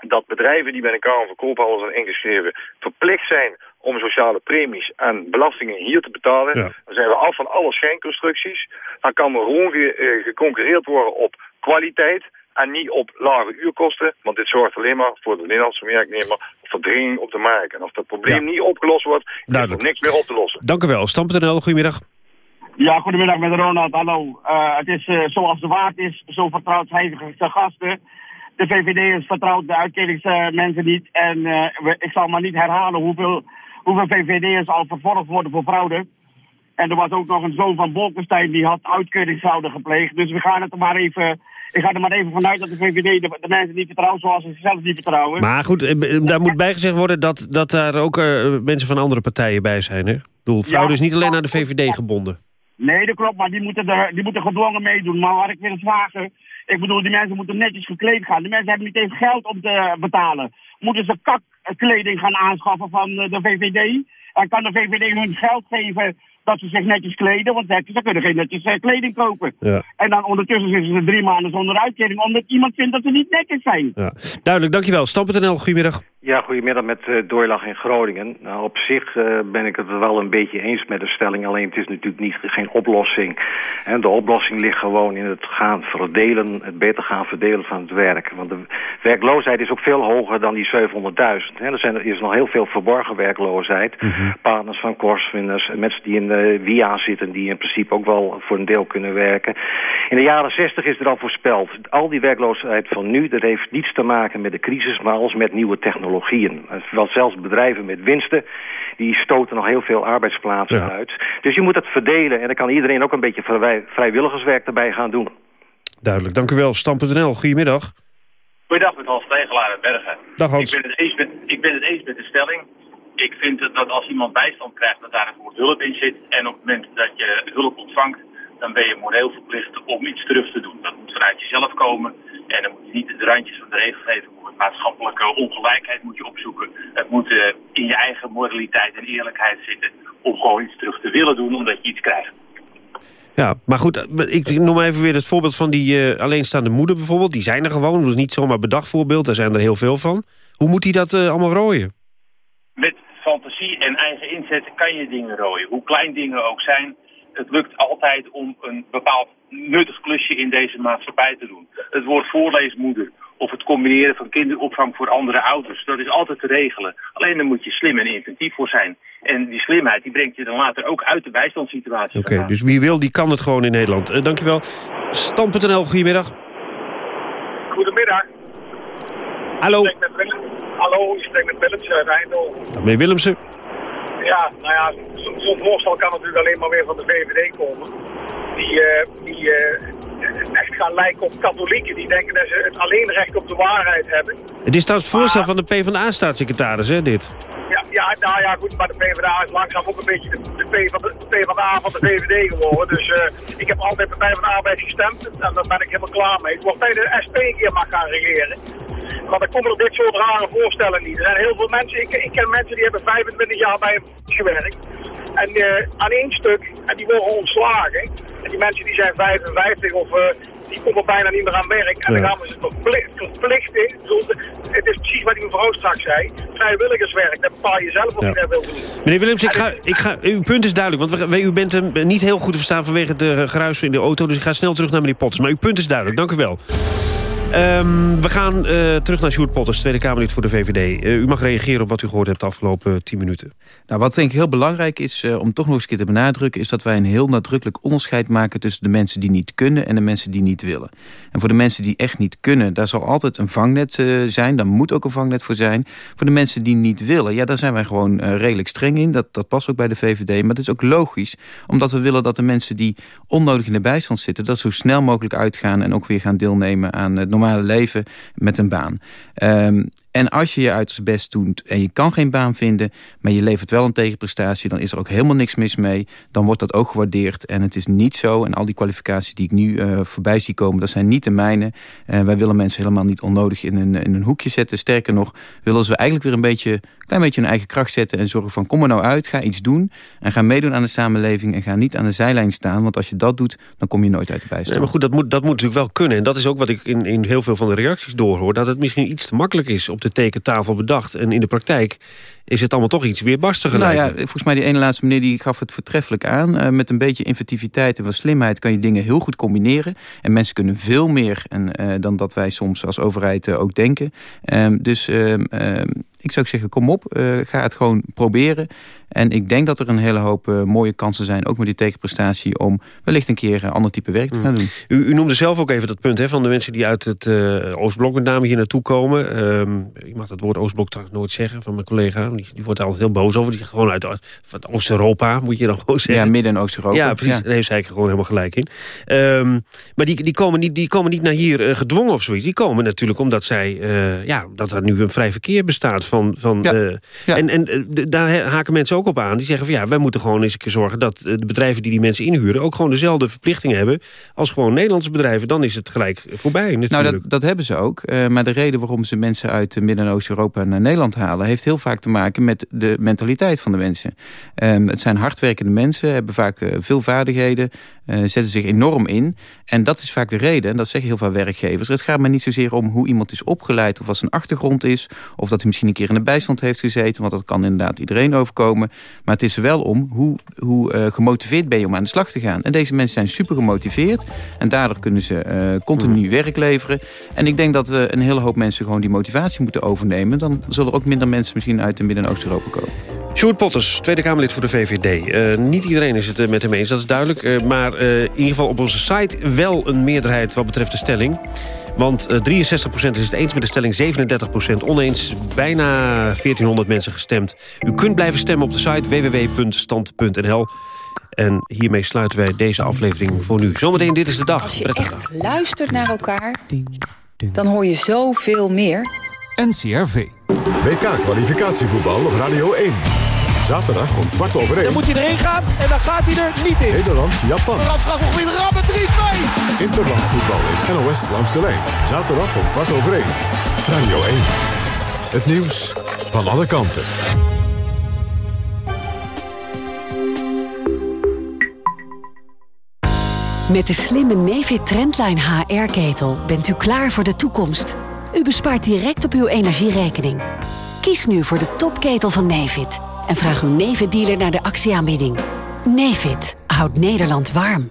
dat bedrijven die bij de Kamer van Koophandel zijn ingeschreven verplicht zijn om sociale premies en belastingen hier te betalen. Ja. Dan zijn we af van alle schijnconstructies. Dan kan er gewoon ge, uh, geconcurreerd worden op kwaliteit en niet op lage uurkosten. Want dit zorgt alleen maar voor de Nederlandse werknemer verdringing op de markt. En als dat probleem ja. niet opgelost wordt, is er niks meer op te lossen.
Dank u wel. Stam.nl, goedemiddag.
Ja, goedemiddag met Ronald. Hallo. Uh, het is uh, zoals de waard is, zo vertrouwt hij zijn gasten de VVD vertrouwt de uitkeringsmensen niet. En uh, ik zal maar niet herhalen hoeveel, hoeveel VVD'ers al vervolgd worden voor fraude. En er was ook nog een zoon van Bolkestein die had uitkeringsfraude gepleegd. Dus we gaan het er maar even... Ik ga er maar even vanuit dat de VVD de, de mensen niet vertrouwt zoals ze zichzelf niet vertrouwen.
Maar goed, eh, daar moet bijgezegd worden dat, dat daar ook uh, mensen van andere partijen bij zijn. Hè? Ik bedoel, fraude ja, is niet alleen aan de VVD gebonden.
Nee, dat klopt, maar die moeten, er, die moeten gedwongen meedoen. Maar wat ik wil vragen, ik bedoel, die mensen moeten netjes gekleed gaan. Die mensen hebben niet eens geld om te betalen. Moeten ze kakkleding gaan aanschaffen van de VVD? En kan de VVD hun geld geven dat ze zich netjes kleden? Want ze kunnen geen netjes kleding kopen.
Ja.
En dan ondertussen zitten ze drie maanden zonder uitkering... omdat iemand vindt dat ze niet netjes zijn.
Ja. Duidelijk, dankjewel. Stam.nl, goedemiddag.
Ja, goedemiddag met uh, Doorlag in Groningen. Nou, op zich uh, ben ik het wel een beetje eens met de stelling. Alleen het is natuurlijk niet, geen oplossing. En de oplossing ligt gewoon in het gaan verdelen, het beter gaan verdelen van het werk. Want de werkloosheid is ook veel hoger dan die 700.000. Er, zijn, er is nog heel veel verborgen werkloosheid. Mm -hmm. Partners van korswinners, mensen die in de WIA zitten... die in principe ook wel voor een deel kunnen werken. In de jaren 60 is er al voorspeld. Al die werkloosheid van nu, dat heeft niets te maken met de crisis... maar als met nieuwe technologieën technologieën. Wel zelfs bedrijven met winsten, die stoten nog heel veel arbeidsplaatsen ja. uit. Dus je moet het verdelen en dan kan iedereen ook een beetje vrij, vrijwilligerswerk erbij gaan doen.
Duidelijk, dank u wel. Stam.nl, goedemiddag.
Goedendag, met Hans Tegelaar uit Bergen.
Dag Hans.
Ik ben, het eens met, ik ben het eens met de stelling. Ik vind dat als iemand bijstand krijgt, dat daar een woord hulp in zit. En op het moment dat je hulp ontvangt, dan ben je moreel verplicht om iets terug te doen. Dat moet vanuit jezelf komen. En dan moet je niet de randjes van de regelgeving maatschappelijke ongelijkheid moet je opzoeken. Het moet uh, in je eigen moraliteit en eerlijkheid zitten om gewoon iets terug te willen doen omdat je iets krijgt.
Ja, maar goed, ik noem even weer het voorbeeld van die uh, alleenstaande moeder bijvoorbeeld. Die zijn er gewoon, dat is niet zomaar bedacht voorbeeld, daar zijn er heel veel van. Hoe moet hij dat uh, allemaal rooien?
Met fantasie en eigen inzet kan je dingen rooien. Hoe klein dingen ook zijn, het lukt altijd om een bepaald nuttig klusje in deze maatschappij te doen. Het woord voorleesmoeder of het combineren van kinderopvang voor andere ouders, dat is altijd te regelen. Alleen dan moet je slim en inventief voor zijn. En die slimheid die brengt je dan later ook uit de bijstandssituatie.
Oké, dus wie wil, die kan het gewoon in Nederland. Uh, dankjewel. Stam.nl, goedemiddag.
Goedemiddag.
Hallo.
Ik met Willem. Hallo, ik spreek met Willemsen uit Eindhoven.
Meneer Willemsen.
Ja, nou ja, zo'n voorstel kan natuurlijk alleen maar weer van de VVD komen. Die, uh, die uh, echt gaan lijken op katholieken. Die denken dat ze het alleen recht op de waarheid hebben.
Het is trouwens het voorstel van de PvdA-staatssecretaris, hè, dit?
Ja, ja, nou ja, goed, maar de PvdA is langzaam ook een beetje de, de, P van de, PvdA van de VVD geworden. Dus uh, ik heb altijd Partij van de Arbeid gestemd en daar ben ik helemaal klaar mee. Het wordt bij de SP een keer mag gaan regeren. Maar dan komen er dit soort rare voorstellen niet. Er zijn heel veel mensen, ik, ik ken mensen die hebben 25 jaar bij hem gewerkt. En uh, aan één stuk, en die worden ontslagen. En die mensen die zijn 55 of uh, die komen bijna niet meer aan werk. En ja. dan gaan we ze verplichten. Het is precies wat die mevrouw straks zei. Vrijwilligerswerk, dat bepaal je zelf of ja. je dat wil doen.
Meneer Willems, ik ga, ik ga, uw punt is duidelijk. Want we, u bent hem niet heel goed te verstaan vanwege de geruis in de auto. Dus ik ga snel terug naar meneer Potters. Maar uw punt is duidelijk, dank u wel. Um, we gaan uh, terug naar Sjoerd Potters, Tweede Kamerlid voor de VVD. Uh, u mag reageren op wat u gehoord hebt de afgelopen 10 minuten.
Nou, wat denk ik heel belangrijk is, om toch nog eens een keer te benadrukken... is dat wij een heel nadrukkelijk onderscheid maken... tussen de mensen die niet kunnen en de mensen die niet willen. En voor de mensen die echt niet kunnen, daar zal altijd een vangnet zijn. Daar moet ook een vangnet voor zijn. Voor de mensen die niet willen, ja, daar zijn wij gewoon redelijk streng in. Dat, dat past ook bij de VVD, maar dat is ook logisch. Omdat we willen dat de mensen die onnodig in de bijstand zitten... dat zo snel mogelijk uitgaan en ook weer gaan deelnemen aan het normale leven met een baan. Um, en als je je uiterst best doet en je kan geen baan vinden... maar je levert wel een tegenprestatie, dan is er ook helemaal niks mis mee. Dan wordt dat ook gewaardeerd. En het is niet zo, en al die kwalificaties die ik nu uh, voorbij zie komen... dat zijn niet de mijne. Uh, wij willen mensen helemaal niet onnodig in een, in een hoekje zetten. Sterker nog, willen ze eigenlijk weer een beetje, klein beetje hun eigen kracht zetten... en zorgen van kom er nou uit, ga iets doen... en ga meedoen aan de samenleving en ga niet aan de zijlijn staan. Want als je dat doet, dan kom je nooit uit de bijstand.
Nee, maar goed, dat moet, dat moet natuurlijk wel kunnen. En dat is ook wat ik in, in heel veel van de reacties doorhoor... dat het misschien iets te makkelijk is op de tekentafel bedacht. En in de praktijk is het allemaal toch iets weerbarstiger.
Nou ja, volgens mij die ene laatste meneer die gaf het voortreffelijk aan. Uh, met een beetje inventiviteit en wat slimheid kan je dingen heel goed combineren. En mensen kunnen veel meer en, uh, dan dat wij soms als overheid uh, ook denken. Um, dus um, ik zou zeggen, kom op, uh, ga het gewoon proberen. En ik denk dat er een hele hoop uh, mooie kansen zijn, ook met die tegenprestatie... om wellicht een keer een ander type werk te gaan doen.
U, u noemde zelf ook even dat punt hè, van de mensen die uit het Oostblok met name hier naartoe komen. Um, ik mag dat woord Oostblok trouwens nooit zeggen van mijn collega. Die, die wordt er altijd heel boos over. Die gewoon uit, uit Oost-Europa, moet je dan gewoon zeggen.
Ja, Midden- en Oost-Europa.
Ja, precies. Ja. Daar heeft zij gewoon helemaal gelijk in. Um, maar die, die, komen niet, die komen niet naar hier gedwongen of zoiets. Die komen natuurlijk omdat zij, ja, dat er nu een vrij verkeer bestaat van... van
ja.
Uh,
ja.
En, en uh, daar haken mensen ook op aan. Die zeggen van ja, wij moeten gewoon eens een keer zorgen... dat de bedrijven die die mensen inhuren... ook gewoon dezelfde verplichtingen hebben... als gewoon Nederlandse bedrijven. Dan is het gelijk voorbij natuurlijk.
Nou, dat, dat hebben ze ook. Uh, maar de reden waarom ze mensen uit Midden- en Oost-Europa naar Nederland halen... heeft heel vaak te maken met de mentaliteit van de mensen. Um, het zijn hardwerkende mensen, hebben vaak veel vaardigheden... zetten zich enorm in. En dat is vaak de reden, en dat zeggen heel veel werkgevers... het gaat maar niet zozeer om hoe iemand is opgeleid... of wat zijn achtergrond is... of dat hij misschien een keer in de bijstand heeft gezeten... want dat kan inderdaad iedereen overkomen. Maar het is er wel om hoe, hoe uh, gemotiveerd ben je om aan de slag te gaan. En deze mensen zijn super gemotiveerd. En daardoor kunnen ze uh, continu werk leveren. En ik denk dat we een hele hoop mensen gewoon die motivatie moeten overnemen. Dan zullen er ook minder mensen misschien uit de Midden- en Oost-Europa komen.
Sjoerd Potters, Tweede Kamerlid voor de VVD. Uh, niet iedereen is het met hem eens, dat is duidelijk. Maar in ieder geval op onze site wel een meerderheid wat betreft de stelling. Want uh, 63% is het eens met de stelling, 37% oneens. Bijna 1400 mensen gestemd. U kunt blijven stemmen op de site www.stand.nl. En hiermee sluiten wij deze aflevering voor nu. Zometeen, dit is de dag.
Als je echt luistert naar elkaar, dan hoor je zoveel meer.
NCRV. WK-kwalificatievoetbal op Radio 1. Zaterdag om kwart over één.
Dan moet hij erin gaan en dan gaat hij er niet in.
Nederland, Japan.
De Randstad nog weer rammen, 3-2.
Interlandvoetbal in NOS langs de lijn. Zaterdag om kwart over één. Radio 1. Het nieuws van alle kanten.
Met de slimme Nefit Trendline HR-ketel bent u klaar voor de toekomst. U bespaart direct op uw energierekening. Kies nu voor de topketel van Nefit en vraag uw Nefit-dealer naar de actieaanbieding. Nefit houdt Nederland warm.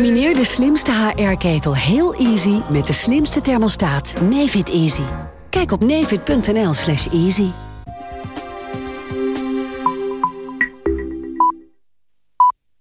Combineer de slimste HR-ketel heel easy met de slimste thermostaat Nefit Easy. Kijk op nefit.nl slash easy.